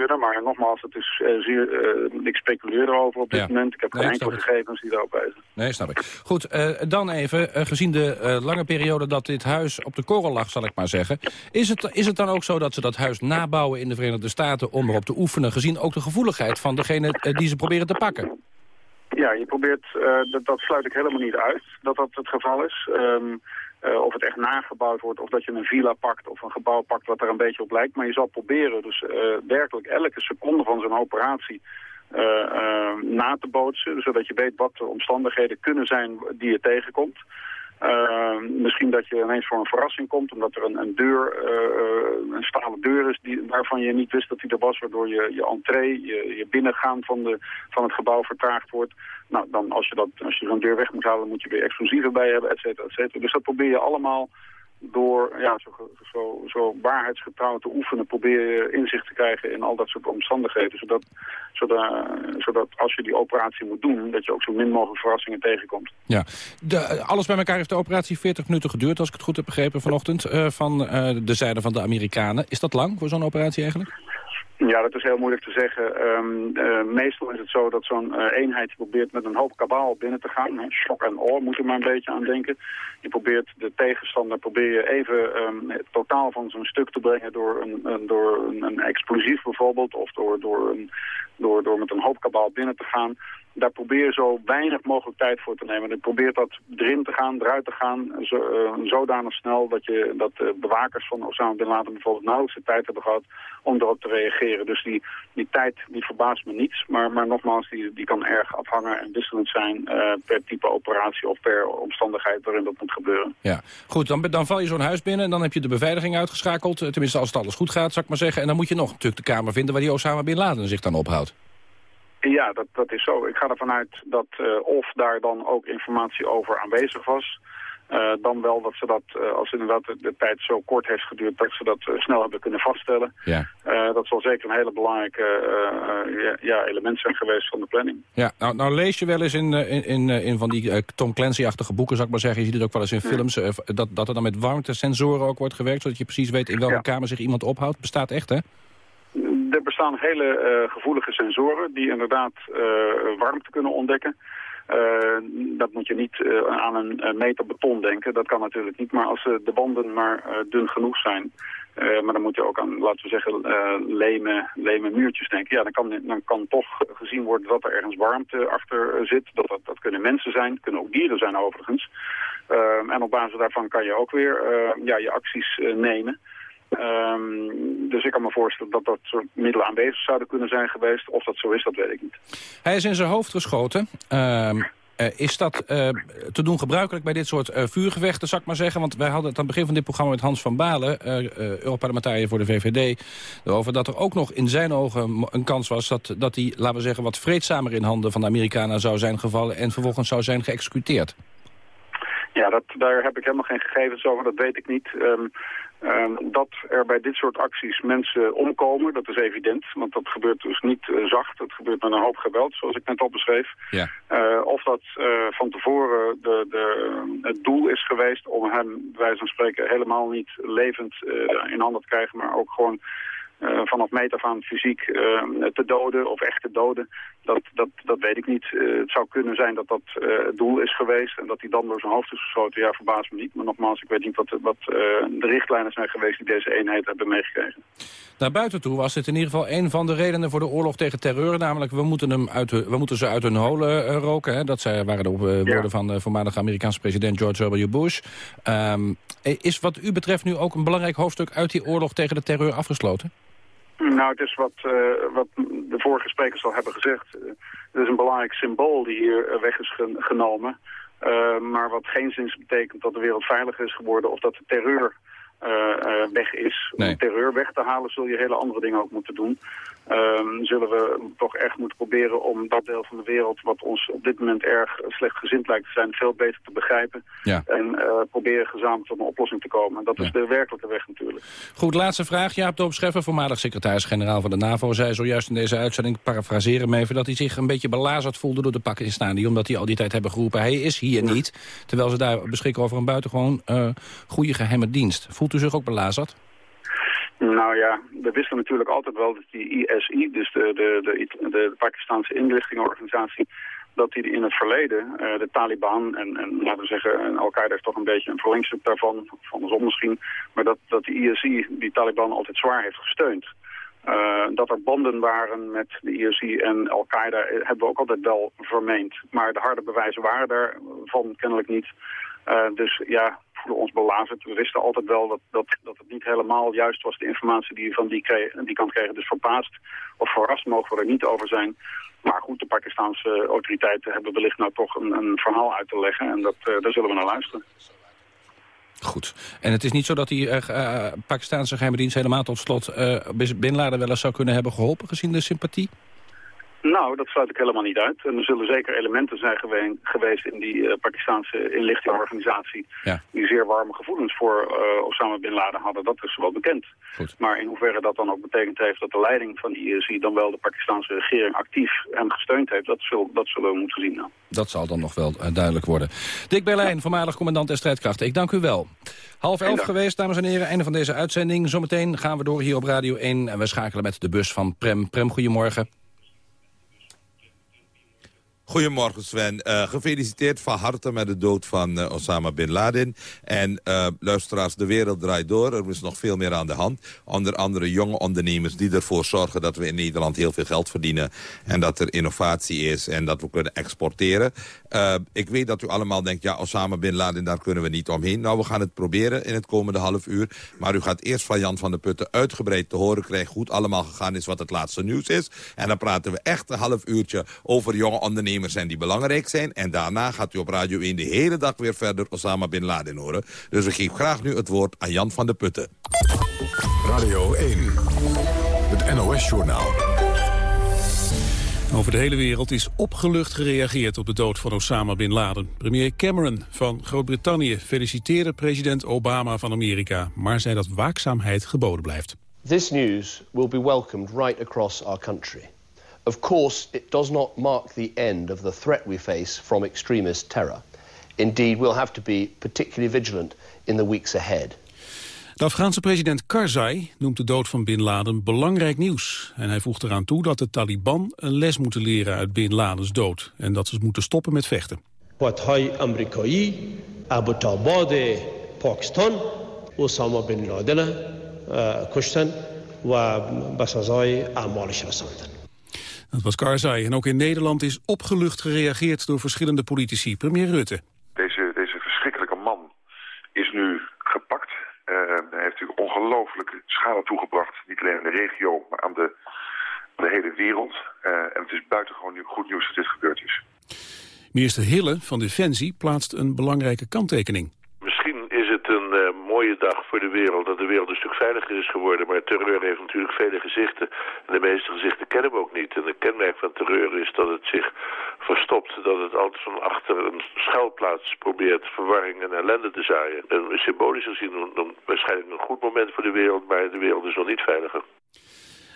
Kunnen, maar nogmaals, het is uh, zeer, uh, ik speculeer erover op dit moment. Ik heb geen nee, enkele gegevens die daarop wijzen. Nee, snap ik. Goed, uh, dan even, gezien de lange periode dat dit huis op de korrel lag, zal ik maar zeggen. Is het, is het dan ook zo dat ze dat huis nabouwen in de Verenigde Staten om erop te oefenen, gezien ook de gevoeligheid van degene die ze proberen te pakken? Ja, je probeert, dat, dat sluit ik helemaal niet uit, dat dat het geval is. Um, uh, of het echt nagebouwd wordt, of dat je een villa pakt of een gebouw pakt wat er een beetje op lijkt. Maar je zal proberen dus uh, werkelijk elke seconde van zo'n operatie uh, na te bootsen. Zodat je weet wat de omstandigheden kunnen zijn die je tegenkomt. Uh, misschien dat je ineens voor een verrassing komt, omdat er een, een deur, uh, een stalen deur is die, waarvan je niet wist dat die er was, waardoor je, je entree, je, je binnengaan van, de, van het gebouw vertraagd wordt. Nou, dan als je, dat, als je zo'n deur weg moet halen, moet je weer explosieven bij hebben, et cetera, et cetera. Dus dat probeer je allemaal door ja, zo, zo, zo waarheidsgetrouw te oefenen... probeer je inzicht te krijgen in al dat soort omstandigheden. Zodat, zodat, zodat als je die operatie moet doen... dat je ook zo min mogelijk verrassingen tegenkomt. Ja, de, alles bij elkaar heeft de operatie 40 minuten geduurd... als ik het goed heb begrepen vanochtend, uh, van uh, de zijde van de Amerikanen. Is dat lang voor zo'n operatie eigenlijk? Ja, dat is heel moeilijk te zeggen. Um, uh, meestal is het zo dat zo'n uh, eenheid probeert met een hoop kabaal binnen te gaan. Shock en oor moet er maar een beetje aan denken. Je probeert de tegenstander probeer je even um, het totaal van zijn stuk te brengen door een, een door een, een, explosief bijvoorbeeld. Of door, door, een, door, door met een hoop kabaal binnen te gaan daar probeer zo weinig mogelijk tijd voor te nemen. En probeert dat erin te gaan, eruit te gaan, zo, uh, zodanig snel dat, je, dat de bewakers van Osama Bin Laden bijvoorbeeld nauwelijks de tijd hebben gehad om erop te reageren. Dus die, die tijd die verbaast me niets, maar, maar nogmaals, die, die kan erg afhangen en wisselend zijn uh, per type operatie of per omstandigheid waarin dat moet gebeuren. Ja, goed, dan, dan val je zo'n huis binnen en dan heb je de beveiliging uitgeschakeld, tenminste als het alles goed gaat, zou ik maar zeggen. En dan moet je nog natuurlijk de kamer vinden waar die Osama Bin Laden zich dan ophoudt. Ja, dat, dat is zo. Ik ga ervan uit dat uh, of daar dan ook informatie over aanwezig was... Uh, dan wel dat ze dat, uh, als inderdaad de, de, tijd zo kort heeft geduurd, dat ze dat snel hebben kunnen vaststellen. Ja. dat zal zeker een hele belangrijke ja, ja, element zijn geweest van de planning. Ja, nou, nou lees je wel eens in, in, in, in van die Tom Clancy-achtige boeken, zou ik maar zeggen. Je ziet het ook wel eens in films, dat, dat er dan met warmtesensoren ook wordt gewerkt, zodat je precies weet in welke ja. kamer zich iemand ophoudt. Bestaat echt, hè? Er bestaan hele uh, gevoelige sensoren die inderdaad uh, warmte kunnen ontdekken. Uh, dat moet je niet aan een meter beton denken. Dat kan natuurlijk niet. Maar als de banden maar dun genoeg zijn... maar dan moet je ook aan, laten we zeggen, leme, leme muurtjes denken. Ja, dan kan, dan kan toch gezien worden dat er ergens warmte achter zit. Dat, dat, dat kunnen mensen zijn, kunnen ook dieren zijn overigens. en op basis daarvan kan je ook weer ja, je acties nemen. Um, dus ik kan me voorstellen dat dat soort middelen aanwezig zouden kunnen zijn geweest. Of dat zo is, dat weet ik niet. Hij is in zijn hoofd geschoten. Um, uh, is dat uh, te doen gebruikelijk bij dit soort uh, vuurgevechten, zou ik maar zeggen? Want wij hadden het aan het begin van dit programma met Hans van Balen... Europarlementariër voor de VVD... over dat er ook nog in zijn ogen een kans was... dat, dat hij, laten we zeggen, wat vreedzamer in handen van de Amerikanen zou zijn gevallen... en vervolgens zou zijn geëxecuteerd. Ja, dat, daar heb ik helemaal geen gegevens over, dat weet ik niet. Um, Uh, dat er bij dit soort acties mensen omkomen, dat is evident. Want dat gebeurt dus niet uh, zacht. Dat gebeurt met een hoop geweld, zoals ik net al beschreef. Ja. Uh, of dat eh, van tevoren de, de, het doel is geweest om hem, wij van spreken, helemaal niet levend in handen te krijgen. Maar ook gewoon uh, vanaf meet af aan fysiek uh, te doden of echt te doden, dat, dat, dat weet ik niet. Uh, het zou kunnen zijn dat dat het doel is geweest en dat hij dan door zijn hoofd is geschoten. Ja, verbaast me niet. Maar nogmaals, ik weet niet wat, wat de richtlijnen zijn geweest die deze eenheid hebben meegekregen. Naar buiten toe was het in ieder geval een van de redenen voor de oorlog tegen terreur. Namelijk, we moeten, hem uit, we moeten ze uit hun holen roken. Hè? Dat waren de woorden ja. van de voormalige Amerikaanse president George W. Bush. Um, is wat u betreft nu ook een belangrijk hoofdstuk uit die oorlog tegen de terreur afgesloten? Nou, het is wat, uh, wat de vorige sprekers al hebben gezegd. Uh, het is een belangrijk symbool die hier weg is genomen. Uh, maar wat geen zins betekent dat de wereld veiliger is geworden... of dat de terreur weg is. Nee. Om terreur weg te halen zul je hele andere dingen ook moeten doen. Ehm, zullen we toch echt moeten proberen om dat deel van de wereld... wat ons op dit moment erg slecht gezind lijkt te zijn... veel beter te begrijpen. Ja. En eh, proberen gezamenlijk tot een oplossing te komen. En dat is de werkelijke weg natuurlijk. Goed, laatste vraag. Jaap Doop Scheffer, voormalig secretaris-generaal van de NAVO... zei zojuist in deze uitzending, ik parafraseer hem even... dat hij zich een beetje belazerd voelde door de Pakistani... omdat die al die tijd hebben geroepen, hij is hier niet. Terwijl ze daar beschikken over een buitengewoon uh, goede geheime dienst. Voelt u zich ook belazerd? Nou ja, we wisten natuurlijk altijd wel dat die ISI, dus de, de, de, de Pakistanse inlichtingenorganisatie, dat die in het verleden, uh, de Taliban en, en laten we zeggen, Al-Qaeda is toch een beetje een verlengstuk daarvan, van de zon misschien, maar dat, dat die ISI die Taliban altijd zwaar heeft gesteund. Uh, dat er banden waren met de ISI en Al-Qaeda hebben we ook altijd wel vermeend. Maar de harde bewijzen waren daarvan kennelijk niet. Uh, dus ja, voelen ons belazerd. We wisten altijd wel dat, dat, dat het niet helemaal juist was, de informatie die we van die, die kant kregen. Dus verbaasd of verrast mogen we er niet over zijn. Maar goed, de Pakistanse autoriteiten hebben wellicht nou toch een, een verhaal uit te leggen. En dat, uh, daar zullen we naar luisteren. Goed. En het is niet zo dat die uh, Pakistanse geheime dienst helemaal tot slot uh, wel eens zou kunnen hebben geholpen gezien de sympathie? Nou, dat sluit ik helemaal niet uit. En er zullen zeker elementen zijn geweest in die uh, Pakistanse inlichtingenorganisatie... Ja. die zeer warme gevoelens voor uh, Osama Bin Laden hadden. Dat is wel bekend. Goed. Maar in hoeverre dat dan ook betekend heeft dat de leiding van die ISI... dan wel de Pakistanse regering actief hem gesteund heeft... dat, zul, dat zullen we moeten zien. Nou. Dat zal dan nog wel uh, duidelijk worden. Dick Berlijn, ja. voormalig commandant der strijdkrachten. Ik dank u wel. Half elf geweest, dames en heren. Einde van deze uitzending. Zometeen gaan we door hier op Radio 1. En we schakelen met de bus van Prem. Prem, goedemorgen. Goedemorgen Sven. Uh, gefeliciteerd van harte met de dood van uh, Osama Bin Laden. En uh, luisteraars, de wereld draait door. Er is nog veel meer aan de hand. Onder andere jonge ondernemers die ervoor zorgen dat we in Nederland heel veel geld verdienen. En dat er innovatie is en dat we kunnen exporteren. ik weet dat u allemaal denkt, ja Osama Bin Laden, daar kunnen we niet omheen. Nou, we gaan het proberen in het komende half uur. Maar u gaat eerst van Jan van der Putten uitgebreid te horen krijgen... hoe het allemaal gegaan is, wat het laatste nieuws is. En dan praten we echt een half uurtje over jonge ondernemers zijn die belangrijk zijn. En daarna gaat u op Radio 1 de hele dag weer verder Osama Bin Laden horen. Dus we geven graag nu het woord aan Jan van der Putten. Radio 1, het NOS-journaal. Over de hele wereld is opgelucht gereageerd op de dood van Osama Bin Laden. Premier Cameron van Groot-Brittannië feliciteerde president Obama van Amerika... maar zei dat waakzaamheid geboden blijft. This news will be welcomed right across our country. Of course, it does not mark the end of the threat we face from extremist terror. Indeed, we'll have to be particularly vigilant in the weeks ahead. De Afghaanse president Karzai noemt de dood van Bin Laden belangrijk nieuws. En hij voegt eraan toe dat de Taliban een les moeten leren uit Bin Ladens dood. En dat ze moeten stoppen met vechten. قوت‌های آمریکایی ابوتاباد پاکستان اسامه بن لادن کشتن و به سزای اعمالش رساندن. dat was Karzai. En ook in Nederland is opgelucht gereageerd door verschillende politici. Premier Rutte. Deze, deze verschrikkelijke man is nu gepakt. Uh, hij heeft natuurlijk ongelooflijke schade toegebracht. Niet alleen in de regio, maar aan de, aan de hele wereld. Uh, en het is buitengewoon goed nieuws dat dit gebeurd is. Minister Hille van Defensie plaatst een belangrijke kanttekening. Misschien is het een uh, mooie dag voor de wereld, dat de wereld een stuk veiliger is geworden. Maar terreur heeft natuurlijk vele gezichten. En de meeste gezichten kennen we ook niet. En het kenmerk van terreur is dat het zich verstopt. Dat het altijd van achter een schuilplaats probeert verwarring en ellende te zaaien. En symbolisch gezien dan waarschijnlijk een goed moment voor de wereld, maar de wereld is nog niet veiliger.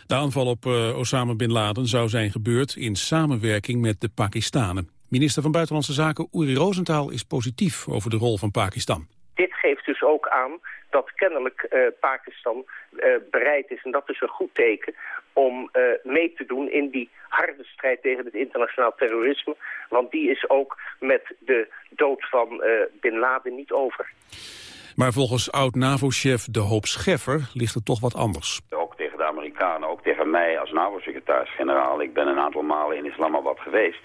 De aanval op uh, Osama Bin Laden zou zijn gebeurd in samenwerking met de Pakistanen. Minister van Buitenlandse Zaken Uri Rosenthal is positief over de rol van Pakistan. Dit geeft dus ook aan dat kennelijk uh, Pakistan uh, bereid is, en dat is een goed teken, om uh, mee te doen in die harde strijd tegen het internationaal terrorisme. Want die is ook met de dood van Bin Laden niet over. Maar volgens oud-NAVO-chef De Hoop Scheffer ligt het toch wat anders. De Amerikanen, ook tegen mij als NAVO-secretaris-generaal. Ik ben een aantal malen in Islamabad geweest.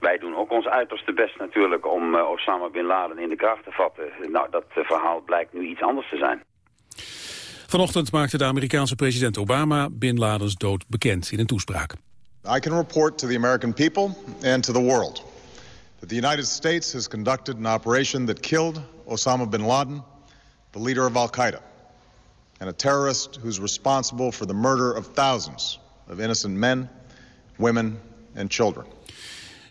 Wij doen ook ons uiterste best natuurlijk om uh, Osama Bin Laden in de kracht te vatten. Nou, dat uh, verhaal blijkt nu iets anders te zijn. Vanochtend maakte de Amerikaanse president Obama Bin Ladens dood bekend in een toespraak. I can report to the American people and to the world that the United States has conducted an operation that killed Osama Bin Laden, the leader of Al-Qaeda. And a terrorist who's responsible for the murder of thousands of innocent men, women and children.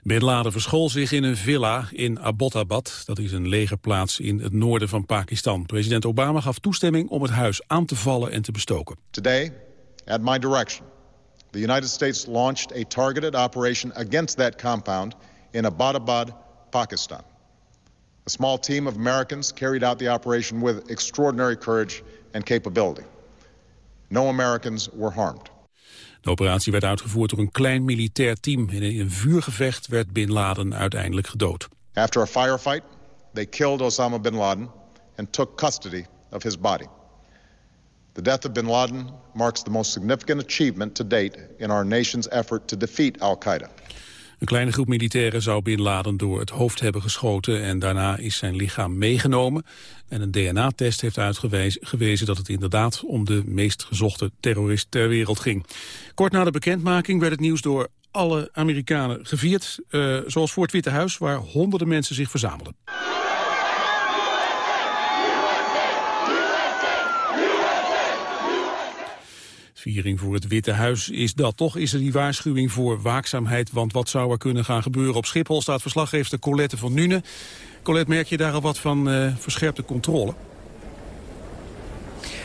Bin Laden verschool zich in een villa in Abbottabad. Dat is een legerplaats in het noorden van Pakistan. President Obama gaf toestemming om het huis aan te vallen en te bestoken. Today, at my direction, the United States launched a targeted operation against that compound in Abbottabad, Pakistan. A small team of Americans carried out the operation with extraordinary courage and capability. No Americans were harmed. De operatie werd uitgevoerd door een klein militair team. In een vuurgevecht werd Bin Laden uiteindelijk gedood. After a firefight, they killed Osama bin Laden and took custody of his body. The death of bin Laden marks the most significant achievement to date in our nation's effort to defeat Al-Qaeda. Een kleine groep militairen zou Bin Laden door het hoofd hebben geschoten... en daarna is zijn lichaam meegenomen. En een DNA-test heeft uitgewezen dat het inderdaad... om de meest gezochte terrorist ter wereld ging. Kort na de bekendmaking werd het nieuws door alle Amerikanen gevierd. Uh, zoals voor het Witte Huis, waar honderden mensen zich verzamelden. Viering voor het Witte Huis is dat. Toch is er die waarschuwing voor waakzaamheid, want wat zou er kunnen gaan gebeuren? Op Schiphol staat verslaggever Colette van Nune. Colette, merk je daar al wat van uh, verscherpte controle?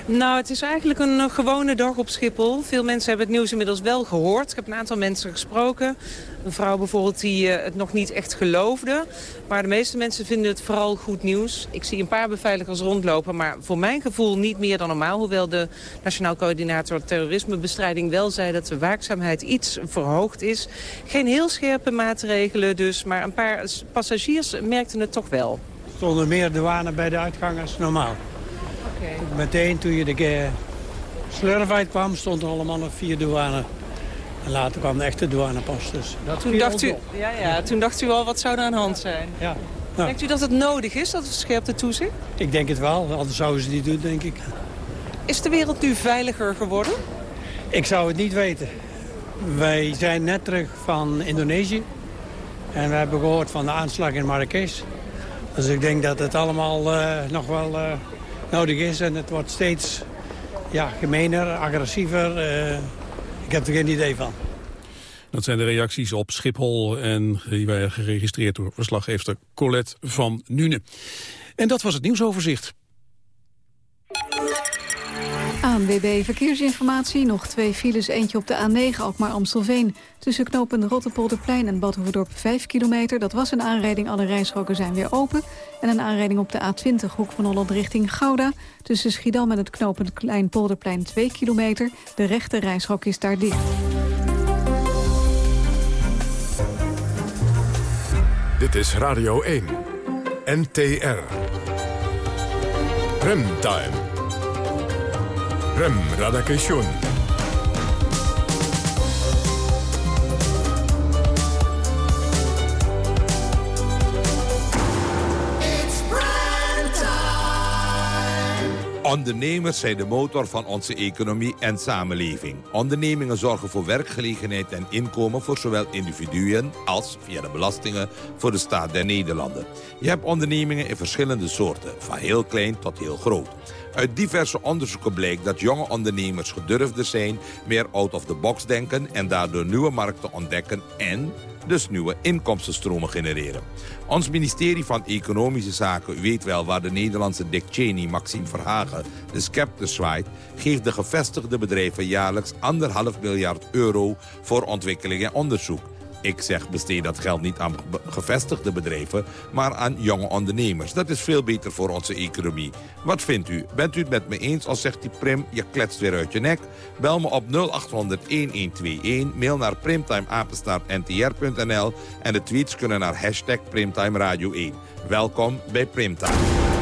Nou, het is eigenlijk een uh, gewone dag op Schiphol. Veel mensen hebben het nieuws inmiddels wel gehoord. Ik heb een aantal mensen gesproken. Een vrouw bijvoorbeeld die uh, het nog niet echt geloofde. Maar de meeste mensen vinden het vooral goed nieuws. Ik zie een paar beveiligers rondlopen, maar voor mijn gevoel niet meer dan normaal. Hoewel de Nationaal Coördinator Terrorismebestrijding wel zei dat de waakzaamheid iets verhoogd is. Geen heel scherpe maatregelen dus, maar een paar passagiers merkten het toch wel. Er stonden meer douane bij de uitgang als normaal. Okay. Meteen toen je de slurf uit kwam, stond er allemaal nog vier douane. En later kwam de echte douanepost. Dus dat toen, dacht u, ja, ja, toen dacht u al, wat zou er aan de hand zijn? Ja. Nou. Denkt u dat het nodig is, dat verscherpte toezicht? Ik denk het wel, anders zouden ze het niet doen, denk ik. Is de wereld nu veiliger geworden? Ik zou het niet weten. Wij zijn net terug van Indonesië. En we hebben gehoord van de aanslag in Marrakesh. Dus ik denk dat het allemaal uh, nog wel uh, nodig is. En het wordt steeds ja, gemener, agressiever. Uh, ik heb er geen idee van. Dat zijn de reacties op Schiphol en die werden geregistreerd door verslaggever Colette van Nune. En dat was het nieuwsoverzicht. ANWB Verkeersinformatie. Nog twee files. Eentje op de A9 Alkmaar-Amstelveen. Tussen knopen Rotterpolderplein en Badhoevedorp 5 kilometer. Dat was een aanrijding. Alle rijstroken zijn weer open. En een aanrijding op de A20 Hoek van Holland richting Gouda. Tussen Schiedam en het knooppunt Kleinpolderplein 2 kilometer. De rechte rijstrook is daar dicht. Dit is Radio 1. NTR. Remtime. Rem Radakation. Ondernemers zijn de motor van onze economie en samenleving. Ondernemingen zorgen voor werkgelegenheid en inkomen voor zowel individuen als, via de belastingen, voor de staat der Nederlanden. Je hebt ondernemingen in verschillende soorten, van heel klein tot heel groot. Uit diverse onderzoeken blijkt dat jonge ondernemers gedurfder zijn... meer out of the box denken en daardoor nieuwe markten ontdekken... en dus nieuwe inkomstenstromen genereren. Ons ministerie van Economische Zaken, weet wel waar de Nederlandse Dick Cheney, Maxime Verhagen, de scepter zwaait, geeft de gevestigde bedrijven jaarlijks anderhalf miljard euro voor ontwikkeling en onderzoek. Ik zeg besteed dat geld niet aan gevestigde bedrijven, maar aan jonge ondernemers. Dat is veel beter voor onze economie. Wat vindt u? Bent u het met me eens als zegt die Prim, je kletst weer uit je nek? Bel me op 0800-1121, mail naar primtimeapenstaartntr.nl en de tweets kunnen naar hashtag Primtime Radio 1. Welkom bij Primtime.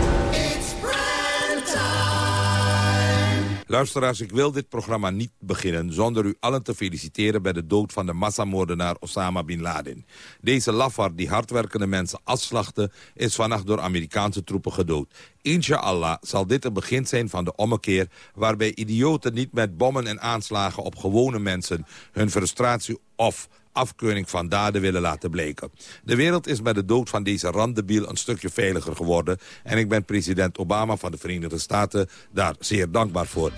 Luisteraars, ik wil dit programma niet beginnen zonder u allen te feliciteren bij de dood van de massamoordenaar Osama Bin Laden. Deze lafaard die hardwerkende mensen afslachtte is vannacht door Amerikaanse troepen gedood. Inshallah zal dit een begin zijn van de ommekeer waarbij idioten niet met bommen en aanslagen op gewone mensen hun frustratie of afkeuring van daden willen laten bleken. De wereld is met de dood van deze randebiel een stukje veiliger geworden. En ik ben president Obama van de Verenigde Staten daar zeer dankbaar voor.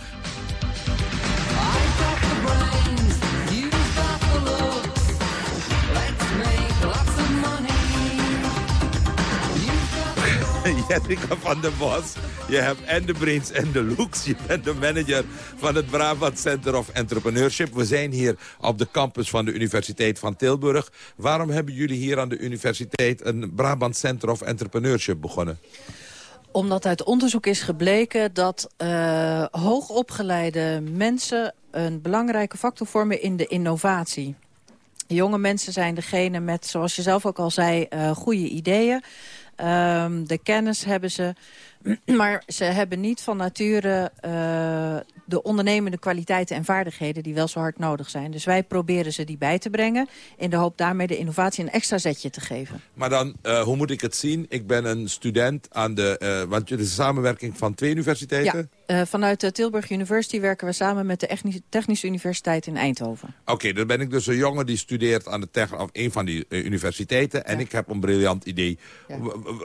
Jessica van der Bos. Je hebt en de brains en de looks. Je bent de manager van het Brabant Center of Entrepreneurship. We zijn hier op de campus van de Universiteit van Tilburg. Waarom hebben jullie hier aan de universiteit een Brabant Center of Entrepreneurship begonnen? Omdat uit onderzoek is gebleken dat uh, hoogopgeleide mensen... een belangrijke factor vormen in de innovatie. Jonge mensen zijn degene met, zoals je zelf ook al zei, uh, goede ideeën. Um, de kennis hebben ze, (clears throat) maar ze hebben niet van nature uh, de ondernemende kwaliteiten en vaardigheden die wel zo hard nodig zijn. Dus wij proberen ze die bij te brengen in de hoop daarmee de innovatie een extra zetje te geven. Maar dan, uh, hoe moet ik het zien? Ik ben een student aan de, uh, want het is een samenwerking van twee universiteiten? Ja, vanuit de Tilburg University werken we samen met de Technische Universiteit in Eindhoven. Oké, okay, dan ben ik dus een jongen die studeert aan de tech, of een van die universiteiten en ja. ik heb een briljant idee. Ja.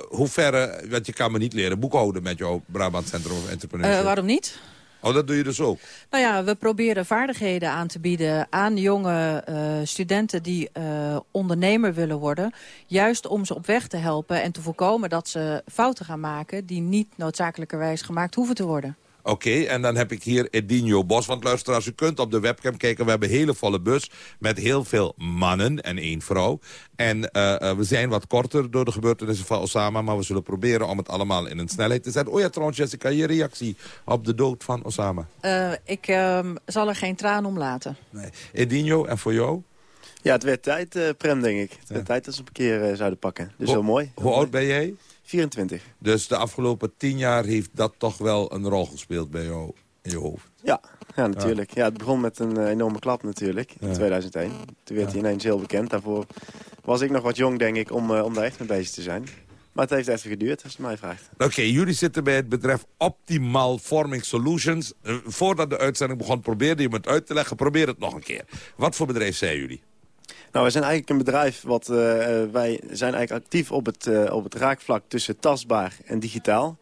Hoe ver, want je kan me niet leren boekhouden met jouw Brabant Centrum of Entrepreneurship. waarom niet? Oh, dat doe je dus ook? Nou ja, we proberen vaardigheden aan te bieden aan jonge uh, studenten die uh, ondernemer willen worden. Juist om ze op weg te helpen en te voorkomen dat ze fouten gaan maken... die niet noodzakelijkerwijs gemaakt hoeven te worden. Oké, okay, en dan heb ik hier Edinho Bos. Want luister, als u kunt op de webcam kijken... we hebben een hele volle bus met heel veel mannen en één vrouw. En uh, uh, we zijn wat korter door de gebeurtenissen van Osama... maar we zullen proberen om het allemaal in een snelheid te zetten. Oh ja, trouwens, Jessica, je reactie op de dood van Osama? Uh, ik zal er geen traan om laten. Nee. Edinho, en voor jou? Ja, het werd tijd, uh, Prem, denk ik. Het werd tijd dat ze een keer uh, zouden pakken. Dus Ho heel mooi. Hoe oud ben jij? 24. Dus de afgelopen tien jaar heeft dat toch wel een rol gespeeld bij jou in je hoofd? Ja, ja natuurlijk. Ja. ja het begon met een uh, enorme klap natuurlijk, in ja. 2001. Toen werd hij ineens heel bekend. Daarvoor was ik nog wat jong, denk ik, om, uh, om daar echt mee bezig te zijn. Maar het heeft even geduurd, als je mij vraagt. Oké, okay, jullie zitten bij het bedrijf Optimal Forming Solutions. Uh, voordat de uitzending begon, probeerde je me het uit te leggen. Probeer het nog een keer. Wat voor bedrijf zijn jullie? Nou, wij zijn eigenlijk een bedrijf wat uh, wij zijn eigenlijk actief op het, uh, op het raakvlak tussen tastbaar en digitaal.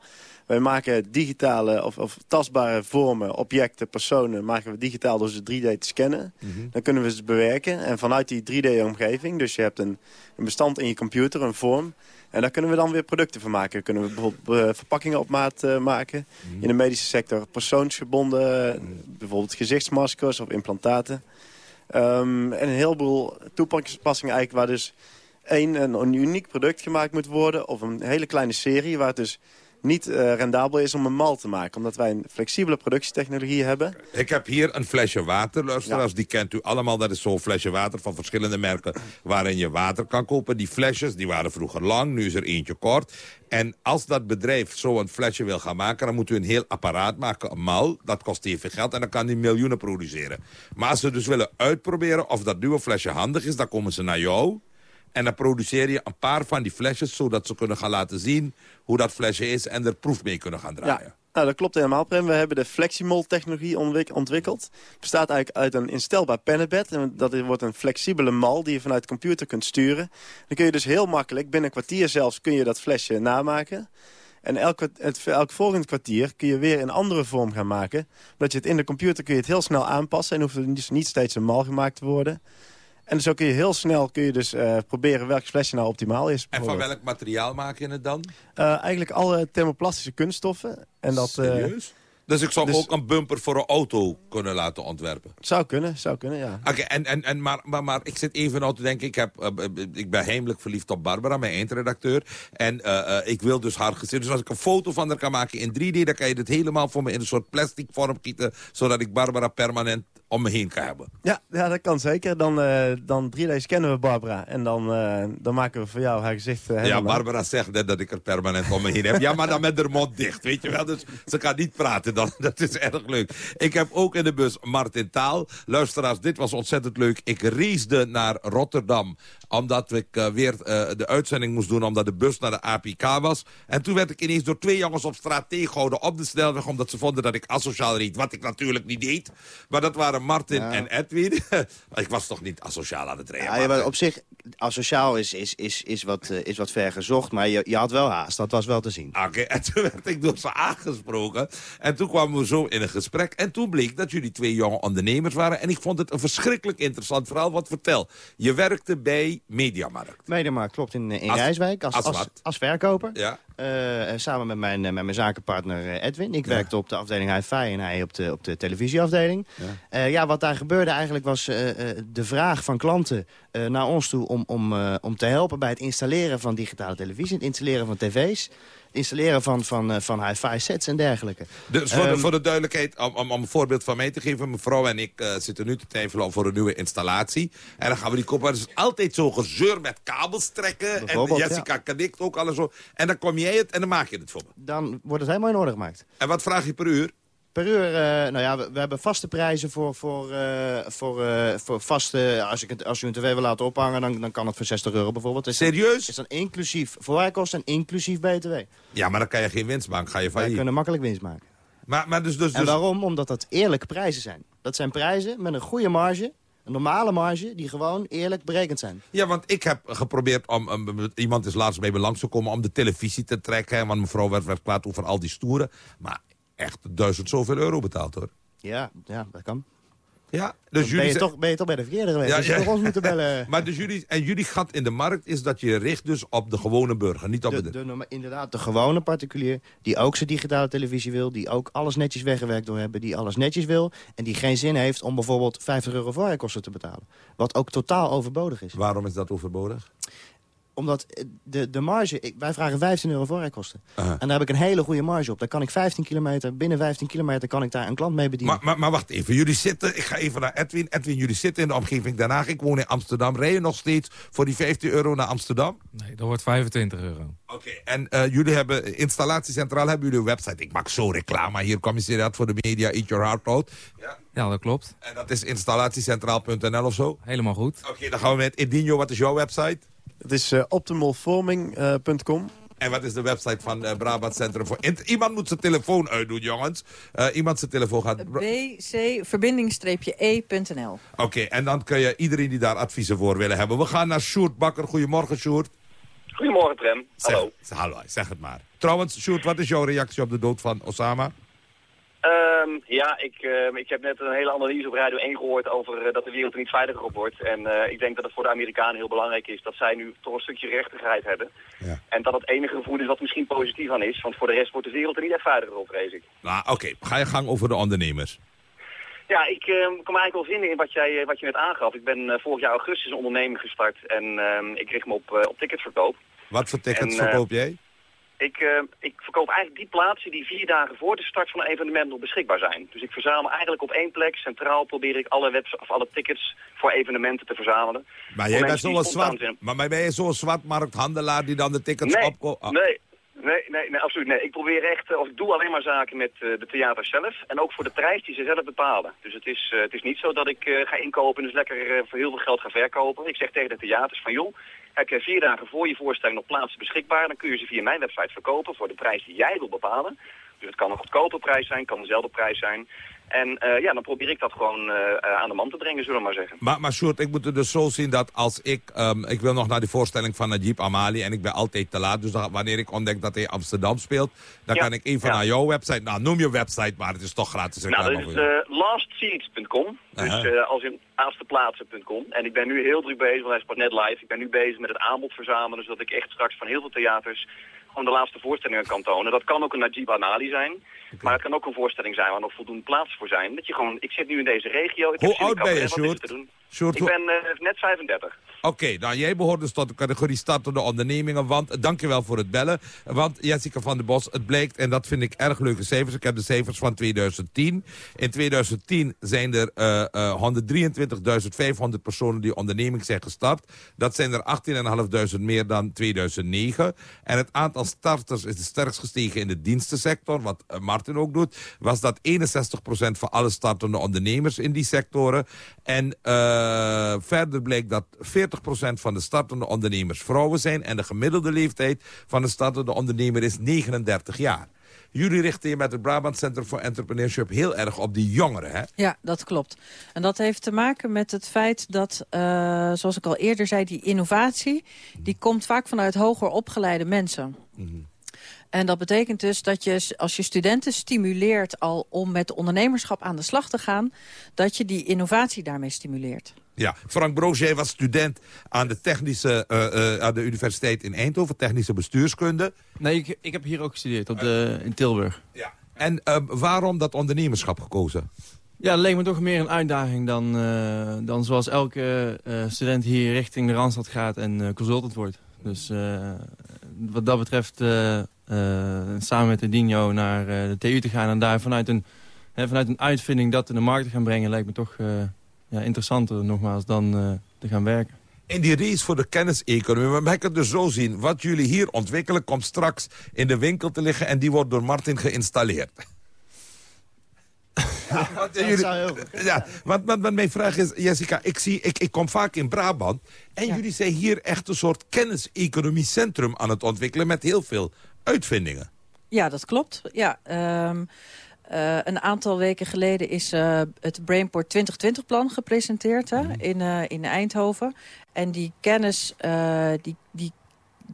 Wij maken digitale of, of tastbare vormen, objecten, personen... maken we digitaal door ze 3D te scannen. Mm -hmm. Dan kunnen we ze bewerken. En vanuit die 3D-omgeving, dus je hebt een, een bestand in je computer, een vorm... En daar kunnen we dan weer producten van maken. Kunnen we bijvoorbeeld uh, verpakkingen op maat uh, maken. Mm. In de medische sector persoonsgebonden, mm. bijvoorbeeld gezichtsmaskers of implantaten. Um, en een heleboel toepassingen eigenlijk waar dus één, een, een uniek product gemaakt moet worden... of een hele kleine serie waar het dus niet uh, rendabel is om een mal te maken. Omdat wij een flexibele productietechnologie hebben. Ik heb hier een flesje water, luisteraars. Ja. Die kent u allemaal. Dat is zo'n flesje water van verschillende merken... waarin je water kan kopen. Die flesjes die waren vroeger lang, nu is er eentje kort. En als dat bedrijf zo'n flesje wil gaan maken... dan moet u een heel apparaat maken, een mal. Dat kost veel geld en dan kan die miljoenen produceren. Maar als ze dus willen uitproberen of dat nieuwe flesje handig is... dan komen ze naar jou... En dan produceer je een paar van die flesjes... zodat ze kunnen gaan laten zien hoe dat flesje is... en er proef mee kunnen gaan draaien. Ja. Nou, dat klopt helemaal, Prem. We hebben de Fleximol-technologie ontwikkeld. Het bestaat eigenlijk uit een instelbaar pennenbed. En dat wordt een flexibele mal die je vanuit de computer kunt sturen. Dan kun je dus heel makkelijk, binnen een kwartier zelfs, kun je dat flesje namaken. En elk, het, elk volgend kwartier kun je weer een andere vorm gaan maken. Dat je het in de computer kun je het heel snel aanpassen... en hoeft er dus niet steeds een mal gemaakt te worden... En zo kun je heel snel kun je dus, uh, proberen welk flesje nou optimaal is. En van welk materiaal maak je het dan? Uh, eigenlijk alle thermoplastische kunststoffen. En dat, Serieus? Uh, dus ik zou dus, ook een bumper voor een auto kunnen laten ontwerpen? Zou kunnen, zou kunnen, ja. Oké, okay, en, en, en maar, maar, maar ik zit even nou te denken... Ik, heb, uh, ik ben heimelijk verliefd op Barbara, mijn eindredacteur. En uh, uh, ik wil dus haar gezicht... Dus als ik een foto van haar kan maken in 3D... dan kan je dit helemaal voor me in een soort plastic vorm gieten... zodat ik Barbara permanent om me heen kan hebben. Ja, ja dat kan zeker. Dan, uh, dan 3D scannen we Barbara. En dan, uh, dan maken we voor jou haar gezicht uh, Ja, Barbara zegt net dat ik er permanent om me heen heb. Ja, maar dan met haar mond dicht, weet je wel. Dus ze kan niet praten dan. (laughs) Dat is erg leuk. Ik heb ook in de bus Martin Taal. Luisteraars, dit was ontzettend leuk. Ik reisde naar Rotterdam omdat ik weer de uitzending moest doen... omdat de bus naar de APK was. En toen werd ik ineens door twee jongens op straat tegengehouden op de snelweg... omdat ze vonden dat ik asociaal reed, wat ik natuurlijk niet deed. Maar dat waren waren Martin en Edwin. (laughs) ik was toch niet asociaal aan het rijden. Ja, op zich, asociaal is, is, is, is, wat, uh, is wat ver gezocht, maar je, je had wel haast. Dat was wel te zien. Oké, (laughs) en toen werd ik door ze aangesproken. En toen kwamen we zo in een gesprek. En toen bleek dat jullie twee jonge ondernemers waren. En ik vond het een verschrikkelijk interessant verhaal. Wat vertel, je werkte bij Mediamarkt. Mediamarkt, klopt, in, in Rijswijk. Als, als, als, als verkoper. Ja. Uh, samen met mijn, met mijn zakenpartner Edwin. Ik ja. werkte op de afdeling hi-fi en hij op de, op de televisieafdeling. Ja. Ja, wat daar gebeurde eigenlijk was de vraag van klanten naar ons toe... om, om, om te helpen bij het installeren van digitale televisie... het installeren van tv's installeren van, van, van hi-fi sets en dergelijke. Dus voor, um, de, voor de duidelijkheid, om, om, om, een voorbeeld van mij te geven... mevrouw en ik uh, zitten nu te twijfelen voor een nieuwe installatie. En dan gaan we die. Het is altijd zo gezeur met kabels trekken. En Jessica ja. knikt ook alles zo. En dan kom jij het en dan maak je het voor me. Dan wordt het helemaal in orde gemaakt. En wat vraag je per uur? Per uur, uh, nou ja, we, we, hebben vaste prijzen voor, voor, uh, voor, uh, voor vaste... Als, ik het, als u een tv wil laten ophangen, dan, dan kan het voor 60 euro bijvoorbeeld. Is Serieus? Is dan inclusief voorrijkosten en inclusief BTW. Ja, maar dan kan je geen winst maken, ga je van We kunnen makkelijk winst maken. Maar, maar dus, dus, en waarom? Omdat dat eerlijke prijzen zijn. Dat zijn prijzen met een goede marge... Een normale marge die gewoon eerlijk berekend zijn. Ja, want ik heb geprobeerd om... Um, iemand is laatst bij me langs gekomen om de televisie te trekken. Want mevrouw werd, werd kwaad over al die stoeren. Maar echt duizend zoveel euro betaald, hoor. Ja, ja dat kan. Ja, dus jullie ben, je toch, ben je toch bij de verkeerde geweest. Ja, dus je ja. ons moeten bellen. (laughs) maar dus jullie, en jullie gat in de markt is dat je richt dus op de gewone burger, niet op de... de, de inderdaad, de gewone particulier die ook zijn digitale televisie wil... die ook alles netjes weggewerkt door hebben, die alles netjes wil... en die geen zin heeft om bijvoorbeeld 50 euro voorrijkosten te betalen. Wat ook totaal overbodig is. Waarom is dat overbodig? Omdat de, de marge... Ik, wij vragen 15 euro voorrijkosten. Uh -huh. En daar heb ik een hele goede marge op. Daar kan ik 15 kilometer, binnen 15 kilometer kan ik daar een klant mee bedienen. Maar, maar, maar wacht even, jullie zitten... Ik ga even naar Edwin. Edwin, jullie zitten in de omgeving Den Haag. Ik woon in Amsterdam. Rij je nog steeds voor die 15 euro naar Amsterdam? Nee, dat wordt 25 euro. Oké, okay. en uh, jullie hebben... Installatiecentraal hebben jullie een website. Ik maak zo reclame. Hier, commissariat voor de media, Eat Your Heart Out. Ja. Ja, dat klopt. En dat is installatiecentraal.nl of zo? Helemaal goed. Oké, okay, dan gaan we met Edinho. Wat is jouw website? Het is uh, optimalforming.com. Uh, en wat is de website van uh, Brabant Centrum voor... Iemand moet zijn telefoon uitdoen, jongens. Uh, iemand zijn telefoon gaat... bc-e.nl Oké, okay, en dan kun je iedereen die daar adviezen voor willen hebben. We gaan naar Sjoerd Bakker. Goedemorgen, Sjoerd. Goedemorgen, Prem. Hallo. Zeg, hallo, zeg het maar. Trouwens, Sjoerd, wat is jouw reactie op de dood van Osama? Um, ja, ik, uh, ik heb net een hele analyse op Radio 1 gehoord over uh, dat de wereld er niet veiliger op wordt. En uh, ik denk dat het voor de Amerikanen heel belangrijk is dat zij nu toch een stukje rechtigheid hebben. Ja. En dat het enige gevoel is wat misschien positief aan is. Want voor de rest wordt de wereld er niet echt veiliger op, vrees ik. Nou, oké. Okay. Ga je gang over de ondernemers. Ja, ik uh, kan me eigenlijk wel vinden in wat, jij, wat je net aangaf. Ik ben uh, vorig jaar augustus een onderneming gestart en uh, ik richt me op, op ticketsverkoop. Wat voor tickets en, verkoop jij? Ik, uh, ik verkoop eigenlijk die plaatsen die vier dagen voor de start van een evenement nog beschikbaar zijn. Dus ik verzamel eigenlijk op één plek, centraal probeer ik alle, webs of alle tickets voor evenementen te verzamelen. Maar jij bent zo'n zwart, maar ben je zo'n zwartmarkthandelaar die dan de tickets nee, opkoopt? Oh. Nee, Nee, nee, nee, absoluut nee. Ik probeer echt, of ik doe alleen maar zaken met uh, de theaters zelf. En ook voor de prijs die ze zelf bepalen. Dus het is, uh, het is niet zo dat ik uh, ga inkopen en dus lekker voor heel veel geld ga verkopen. Ik zeg tegen de theaters van joh, heb je vier dagen voor je voorstelling nog plaatsen beschikbaar. Dan kun je ze via mijn website verkopen voor de prijs die jij wil bepalen. Dus het kan een goedkope prijs zijn, kan dezelfde prijs zijn. En uh, ja, dan probeer ik dat gewoon uh, aan de man te brengen, zullen we maar zeggen. Maar, maar Sjoerd, ik moet het dus zo zien dat als ik... Um, ik wil nog naar die voorstelling van Najib Amali en ik ben altijd te laat. Dus dan, wanneer ik ontdek dat hij Amsterdam speelt... dan ja. kan ik even ja. naar jouw website... Nou, noem je website, maar het is toch gratis. Nou, dat is uh, lastseats.com. Dus uh -huh. als in aasteplaatsen.com. En ik ben nu heel druk bezig, want hij is net live. Ik ben nu bezig met het aanbod verzamelen... zodat ik echt straks van heel veel theaters gewoon de laatste voorstellingen kan tonen. Dat kan ook een Najib Anali zijn. Okay. Maar het kan ook een voorstelling zijn waar nog voldoende plaatsen voor zijn. Dat je gewoon, ik zit nu in deze regio. Ik Hoe oud ben je, Sjoerd? Ik ben uh, net 35. Oké, okay, nou jij behoort dus tot de categorie startende ondernemingen. Want, dankjewel voor het bellen. Want Jessica van der Bos, het blijkt, en dat vind ik erg leuke cijfers. Ik heb de cijfers van 2010. In 2010 zijn er uh, uh, 123.500 personen die onderneming zijn gestart. Dat zijn er 18.500 meer dan 2009. En het aantal starters is de sterkst gestegen in de dienstensector. Wat Martin ook doet. Was dat 61% van alle startende ondernemers in die sectoren. En uh, verder bleek dat 40% van de startende ondernemers vrouwen zijn. En de gemiddelde leeftijd van een startende ondernemer is 39 jaar. jullie richten je met het Brabant Center for Entrepreneurship heel erg op die jongeren, hè? Ja, dat klopt. En dat heeft te maken met het feit dat, uh, zoals ik al eerder zei... die innovatie, die komt vaak vanuit hoger opgeleide mensen. Mm en dat betekent dus dat je als je studenten stimuleert al om met ondernemerschap aan de slag te gaan, dat je die innovatie daarmee stimuleert. Ja, Frank Broger was student aan de, technische, uh, uh, aan de Universiteit in Eindhoven, technische bestuurskunde. Nee, ik, ik heb hier ook gestudeerd, op de, in Tilburg. Ja. En uh, waarom dat ondernemerschap gekozen? Ja, dat leek me toch meer een uitdaging dan, dan zoals elke student hier richting de Randstad gaat en consultant wordt. Dus wat dat betreft samen met de Dino naar uh, de TU te gaan... en daar vanuit een, hè, vanuit een uitvinding dat in de markt te gaan brengen... lijkt me toch uh, ja, interessanter nogmaals dan te gaan werken. In die race voor de kenniseconomie, maar mag ik het dus zo zien... wat jullie hier ontwikkelen komt straks in de winkel te liggen... en die wordt door Martin geïnstalleerd. (laughs) Ja, want, jullie, ja, want, want, mijn vraag is, Jessica, ik, zie, ik, ik kom vaak in Brabant... en jullie zijn hier echt een soort kenniseconomie centrum aan het ontwikkelen... met heel veel uitvindingen. Ja, dat klopt. Ja, um, uh, een aantal weken geleden is uh, het Brainport 2020-plan gepresenteerd hè, mm. in, uh, in Eindhoven. En die kennis, die, die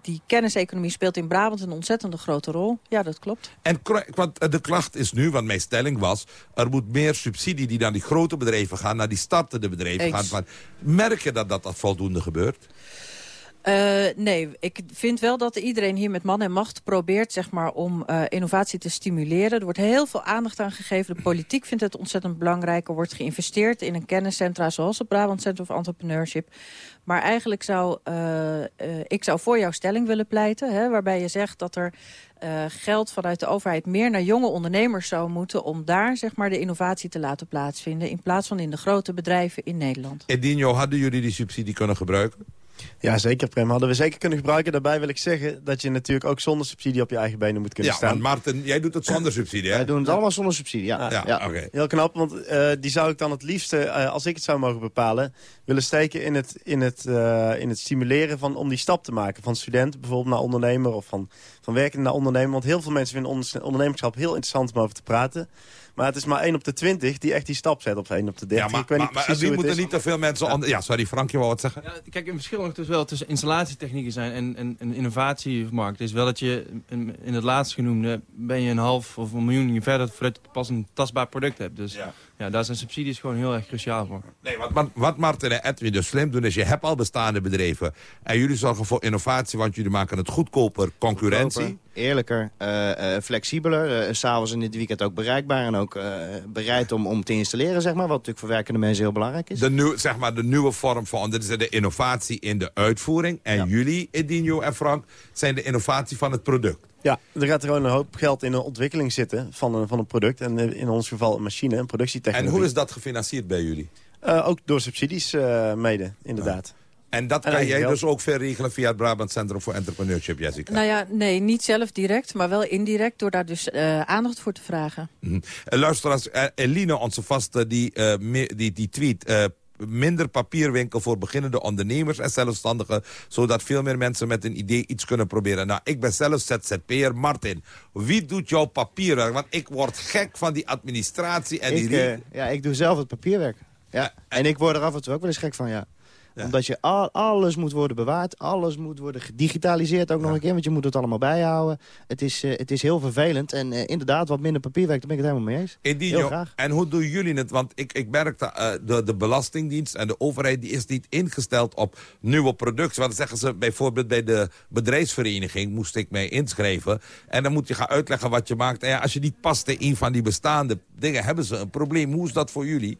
die kenniseconomie speelt in Brabant een ontzettende grote rol. Ja, dat klopt. En want de klacht is nu, want mijn stelling was... er moet meer subsidie die naar die grote bedrijven gaan... naar die startende bedrijven gaan. Maar merk je dat dat, dat voldoende gebeurt? Uh, nee, ik vind wel dat iedereen hier met man en macht probeert zeg maar, om uh, innovatie te stimuleren. Er wordt heel veel aandacht aan gegeven. De politiek vindt het ontzettend belangrijk. Er wordt geïnvesteerd in een kenniscentra zoals het Brabant Center of Entrepreneurship. Maar eigenlijk zou uh, ik zou voor jouw stelling willen pleiten. Hè, waarbij je zegt dat er geld vanuit de overheid meer naar jonge ondernemers zou moeten... om daar zeg maar, de innovatie te laten plaatsvinden... in plaats van in de grote bedrijven in Nederland. Edinho, hadden jullie die subsidie kunnen gebruiken? Ja, zeker Prem. Hadden we zeker kunnen gebruiken. Daarbij wil ik zeggen dat je natuurlijk ook zonder subsidie op je eigen benen moet kunnen ja, staan. Ja, Maarten, jij doet het zonder subsidie, hè? Wij doen het allemaal zonder subsidie, ja. ja, ja. Okay. Heel knap, want uh, die zou ik dan het liefste, uh, als ik het zou mogen bepalen... willen steken in het, in het, uh, in het stimuleren van, om die stap te maken. Van student bijvoorbeeld naar ondernemer of van, van werkende naar ondernemer. Want heel veel mensen vinden ondernemerschap heel interessant om over te praten. Maar het is maar 1 op de 20 die echt die stap zet op 1 op de 30. Ja, maar, ik weet niet maar, maar die moeten niet te veel mensen... Ja. ja, sorry Frank, je wou wat zeggen? Ja, kijk, een verschil nog dus wel tussen installatietechnieken zijn en, en, en innovatiemarkt... is wel dat je in, in het laatst genoemde... ben je een half of een miljoen verder voordat je pas een tastbaar product hebt. Dus ja. Ja, daar zijn subsidies gewoon heel erg cruciaal voor. Nee, wat, wat Martin en Edwin dus slim doen is... je hebt al bestaande bedrijven en jullie zorgen voor innovatie... want jullie maken het goedkoper concurrentie. Goedkoper, eerlijker, uh, uh, flexibeler. Uh, S'avonds en in het weekend ook bereikbaar en ook bereid om, om te installeren, zeg maar. Wat natuurlijk voor werkende mensen heel belangrijk is. De, nieuw, zeg maar, de nieuwe vorm van dit is de innovatie in de uitvoering. En ja. jullie, Edinho en Frank, zijn de innovatie van het product. Ja, er gaat gewoon een hoop geld in de ontwikkeling zitten van een, van een product. En in ons geval een machine, een productietechnologie. En hoe is dat gefinancierd bij jullie? Uh, ook door subsidies uh, mede, inderdaad. Ja. En dat kan en jij dus ook verregelen via het Brabant Centrum voor Entrepreneurship, Jessica? Nou ja, nee, niet zelf direct, maar wel indirect... door daar dus uh, aandacht voor te vragen. Mm -hmm. Luisteraars, Eline, onze vaste, die, die, die tweet minder papierwinkel voor beginnende ondernemers en zelfstandigen... zodat veel meer mensen met een idee iets kunnen proberen. Nou, ik ben zelf ZZP'er. Martin, wie doet jouw papierwerk? Want ik word gek van die administratie en ik, die... Uh, ja, ik doe zelf het papierwerk. Ja. En ik word er af en toe ook wel eens gek van, ja. Ja. Omdat je al, alles moet worden bewaard. Alles moet worden gedigitaliseerd ook ja. nog een keer. Want je moet het allemaal bijhouden. Het is, uh, het is heel vervelend. En uh, inderdaad, wat minder papierwerk, daar ben ik het helemaal mee eens. Edinho, heel graag. En hoe doen jullie het? Want ik, ik merk dat uh, de, de Belastingdienst en de overheid... die is niet ingesteld op nieuwe producten. Want dan zeggen ze bijvoorbeeld bij de bedrijfsvereniging... moest ik mij inschrijven. En dan moet je gaan uitleggen wat je maakt. En ja, als je niet past in een van die bestaande dingen... hebben ze een probleem. Hoe is dat voor jullie?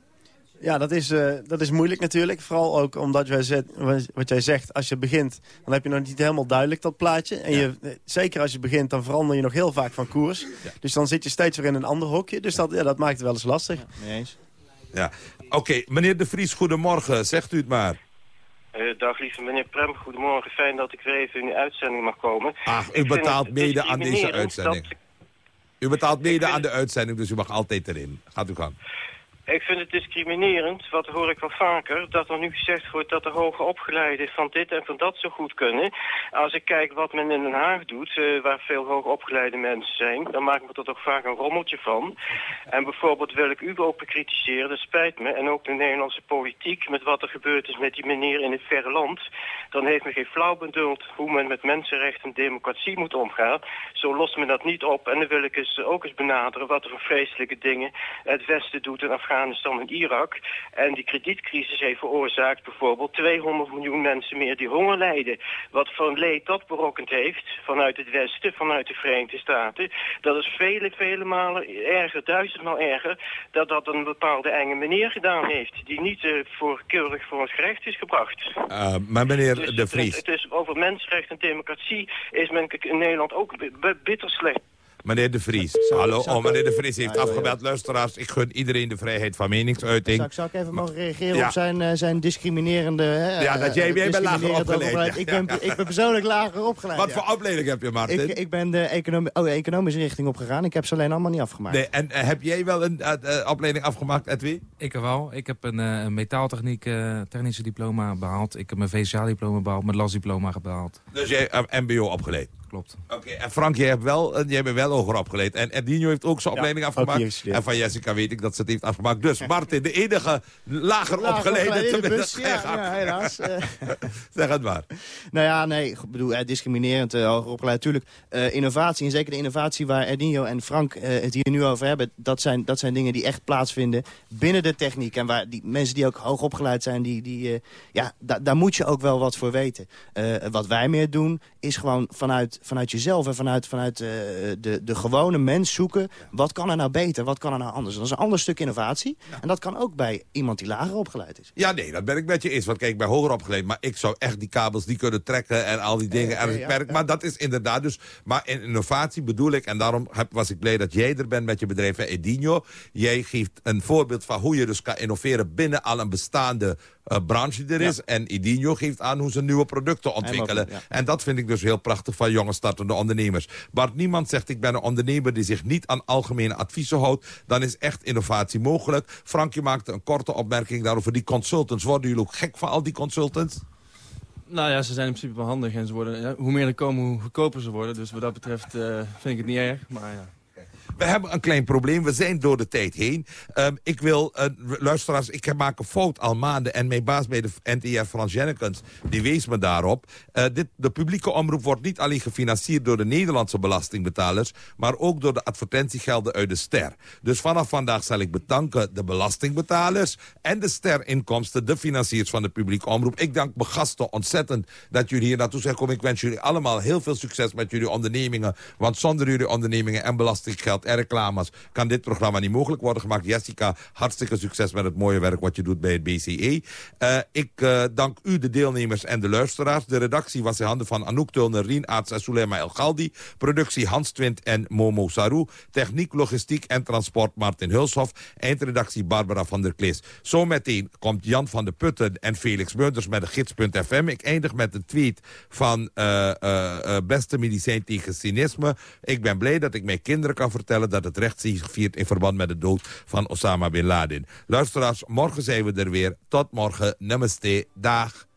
Ja, dat is, uh, dat is moeilijk natuurlijk. Vooral ook omdat jij zet, wat jij zegt, als je begint... dan heb je nog niet helemaal duidelijk dat plaatje. En ja. je, zeker als je begint, dan verander je nog heel vaak van koers. Ja. Dus dan zit je steeds weer in een ander hokje. Dus dat, ja, dat maakt het wel eens lastig. Ja, mee eens. Ja. Oké, okay, meneer De Vries, goedemorgen. Zegt u het maar. Uh, dag lieve meneer Prem, goedemorgen. Fijn dat ik weer even in uw uitzending mag komen. Ach, u betaalt mede aan deze uitzending. Dat... U betaalt mede aan de uitzending, dus u mag altijd erin. Gaat u gang. Ik vind het discriminerend, wat hoor ik wel vaker, dat er nu gezegd wordt dat de hoge opgeleiden van dit en van dat zo goed kunnen. Als ik kijk wat men in Den Haag doet, uh, waar veel hoogopgeleide mensen zijn, dan maak ik me er toch vaak een rommeltje van. En bijvoorbeeld wil ik u ook bekritiseren, dat spijt me, en ook de Nederlandse politiek, met wat er gebeurd is met die meneer in het verre land. Dan heeft men geen flauw beduld hoe men met mensenrechten en democratie moet omgaan. Zo lost men dat niet op. En dan wil ik eens, ook eens benaderen wat er voor vreselijke dingen het Westen doet in Afghanistan Afghanistan en Irak. En die kredietcrisis heeft veroorzaakt bijvoorbeeld 200 miljoen mensen meer die honger lijden. Wat voor een leed dat berokkend heeft vanuit het Westen, vanuit de Verenigde Staten. Dat is vele, vele malen erger, duizendmaal erger, dat dat een bepaalde enge meneer gedaan heeft. Die niet uh, voor keurig voor het gerecht is gebracht. Uh, maar meneer dus, De Vries... Het, het is over mensenrechten en democratie is men in Nederland ook bitter slecht. Meneer De Vries. Hallo, oh, meneer De Vries heeft afgebeld. Luisteraars, ik gun iedereen de vrijheid van meningsuiting. Zou, zou ik even mogen reageren op zijn, uh, zijn discriminerende... Hè, ja, dat jij, weer bent lager opgeleid. Ik, ben, ik ben persoonlijk lager opgeleid. Wat voor opleiding heb je, Martin? Ik, ik ben de economie, oh, economische richting opgegaan. Ik heb ze alleen allemaal niet afgemaakt. Nee, en uh, heb jij wel een uh, opleiding afgemaakt, Edwin? Ik wel. Ik heb een, een metaaltechniek technische diploma behaald. Ik heb mijn VCA-diploma behaald, mijn LAS-diploma behaald. Dus jij hebt mbo opgeleid? Klopt. Oké, en Frank, jij hebt, wel, jij bent wel hoger opgeleid. En Edinho heeft ook zijn opleiding afgemaakt. En van Jessica weet ik dat ze het heeft afgemaakt. Dus Martin, de enige lager, lager opgeleide. Bus, ja, ja, helaas. (laughs) zeg het maar. Nou ja, nee, ik bedoel, eh, discriminerend, uh, hoger opgeleid. Natuurlijk, uh, innovatie, en zeker de innovatie waar Edinho en Frank uh, het hier nu over hebben... Dat zijn, dat zijn dingen die echt plaatsvinden binnen de techniek. En waar die mensen die ook hoog opgeleid zijn, die, die, ja, da, daar moet je ook wel wat voor weten. wat wij meer doen, is gewoon vanuit vanuit jezelf en vanuit, vanuit uh, de, de gewone mens zoeken... wat kan er nou beter, wat kan er nou anders. Dat is een ander stuk innovatie. En dat kan ook bij iemand die lager opgeleid is. Ja, nee, dat ben ik met je eens. Want kijk, ik ben hoger opgeleid, maar ik zou echt die kabels niet kunnen trekken... en al die dingen. merk, Maar dat is inderdaad dus... Maar in innovatie bedoel ik, en daarom heb, was ik blij dat jij er bent met je bedrijf Edinho. Jij geeft een voorbeeld van hoe je dus kan innoveren binnen al een bestaande uh, branche die er is. En Edinho geeft aan hoe ze nieuwe producten ontwikkelen. En, en dat vind ik dus heel prachtig van jonge startende ondernemers. Bart niemand zegt ik ben een ondernemer die zich niet aan algemene adviezen houdt. Dan is echt innovatie mogelijk. Frankje maakte een korte opmerking daarover. Die consultants, worden jullie ook gek van al die consultants? Nou ja, ze zijn in principe wel handig. En ze worden, ja, hoe meer er komen, hoe goedkoper ze worden. Dus wat dat betreft uh, vind ik het niet erg. Maar ja. We hebben een klein probleem. We zijn door de tijd heen. Um, ik wil, uh, luisteraars, ik maak een fout al maanden. En mijn baas bij de NTR, Frans Jennekens, die wees me daarop. Uh, dit, de publieke omroep wordt niet alleen gefinancierd door de Nederlandse belastingbetalers... maar ook door de advertentiegelden uit de ster. Dus vanaf vandaag zal ik bedanken de belastingbetalers... en de sterinkomsten, de financiers van de publieke omroep. Ik dank mijn gasten ontzettend dat jullie hier naartoe zijn gekomen. Ik wens jullie allemaal heel veel succes met jullie ondernemingen. Want zonder jullie ondernemingen en belastinggeld reclames kan dit programma niet mogelijk worden gemaakt. Jessica, hartstikke succes met het mooie werk wat je doet bij het BCE. Uh, ik uh, dank u, de deelnemers en de luisteraars. De redactie was in handen van Anouk Tulner, Rien Aarts en Sulema El Galdi. Productie Hans Twint en Momo Sarou. Techniek, logistiek en transport Martin Hulshoff. Eindredactie Barbara van der Klees. Zometeen komt Jan van de Putten en Felix Meunders met de gids.fm. Ik eindig met een tweet van uh, beste medicijn tegen cynisme. Ik ben blij dat ik mijn kinderen kan vertellen dat het recht zich viert in verband met de dood van Osama Bin Laden. Luisteraars, morgen zijn we er weer. Tot morgen. Namaste. Dag.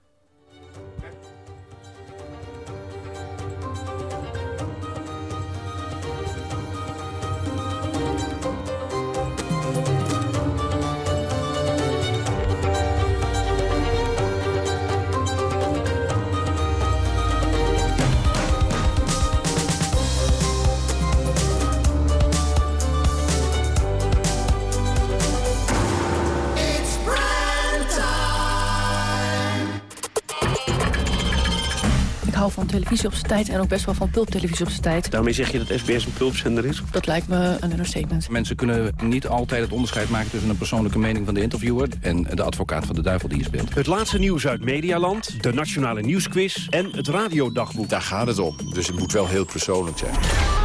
Televisie op zijn tijd en ook best wel van pulptelevisie op zijn tijd. Daarmee zeg je dat SBS een pulpzender is? Dat lijkt me een understatement. Mensen kunnen niet altijd het onderscheid maken tussen een persoonlijke mening van de interviewer en de advocaat van de duivel die je speelt. Het laatste nieuws uit Medialand, de Nationale Nieuwsquiz en het Radiodagboek. Daar gaat het om, dus het moet wel heel persoonlijk zijn.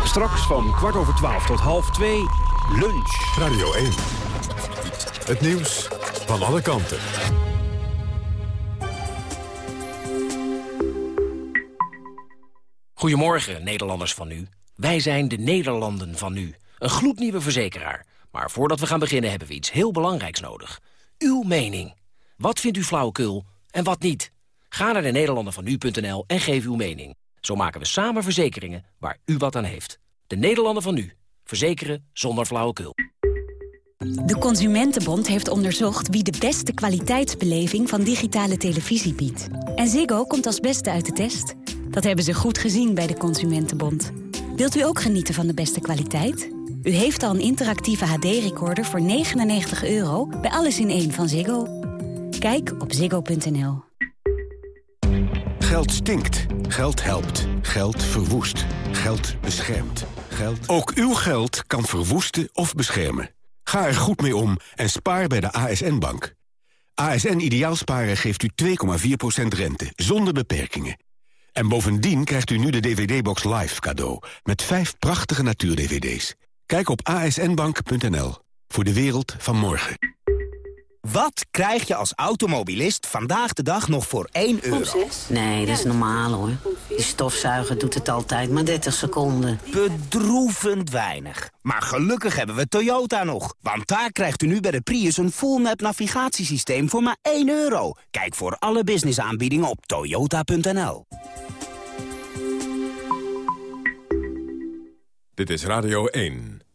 Straks van kwart over twaalf tot half twee, lunch. Radio 1. Het nieuws van alle kanten. Goedemorgen, Nederlanders van nu. Wij zijn de Nederlanden van nu. Een gloednieuwe verzekeraar. Maar voordat we gaan beginnen hebben we iets heel belangrijks nodig. Uw mening. Wat vindt u flauwekul en wat niet? Ga naar de en geef uw mening. Zo maken we samen verzekeringen waar u wat aan heeft. De Nederlander van nu. Verzekeren zonder flauwekul. De Consumentenbond heeft onderzocht wie de beste kwaliteitsbeleving van digitale televisie biedt. En Ziggo komt als beste uit de test. Dat hebben ze goed gezien bij de Consumentenbond. Wilt u ook genieten van de beste kwaliteit? U heeft al een interactieve HD-recorder voor 99 euro bij Alles in één van Ziggo. Kijk op ziggo.nl. Geld stinkt. Geld helpt. Geld verwoest. Geld beschermt. Geld... Ook uw geld kan verwoesten of beschermen. Ga er goed mee om en spaar bij de ASN-bank. ASN Ideaalsparen geeft u 2,4% rente, zonder beperkingen. En bovendien krijgt u nu de DVD-box Live cadeau... met vijf prachtige natuur-DVD's. Kijk op asnbank.nl voor de wereld van morgen. Wat krijg je als automobilist vandaag de dag nog voor 1 euro? Nee, dat is normaal hoor. Die stofzuiger doet het altijd maar 30 seconden. Bedroevend weinig. Maar gelukkig hebben we Toyota nog. Want daar krijgt u nu bij de Prius een full-map navigatiesysteem voor maar 1 euro. Kijk voor alle businessaanbiedingen op toyota.nl. Dit is Radio 1.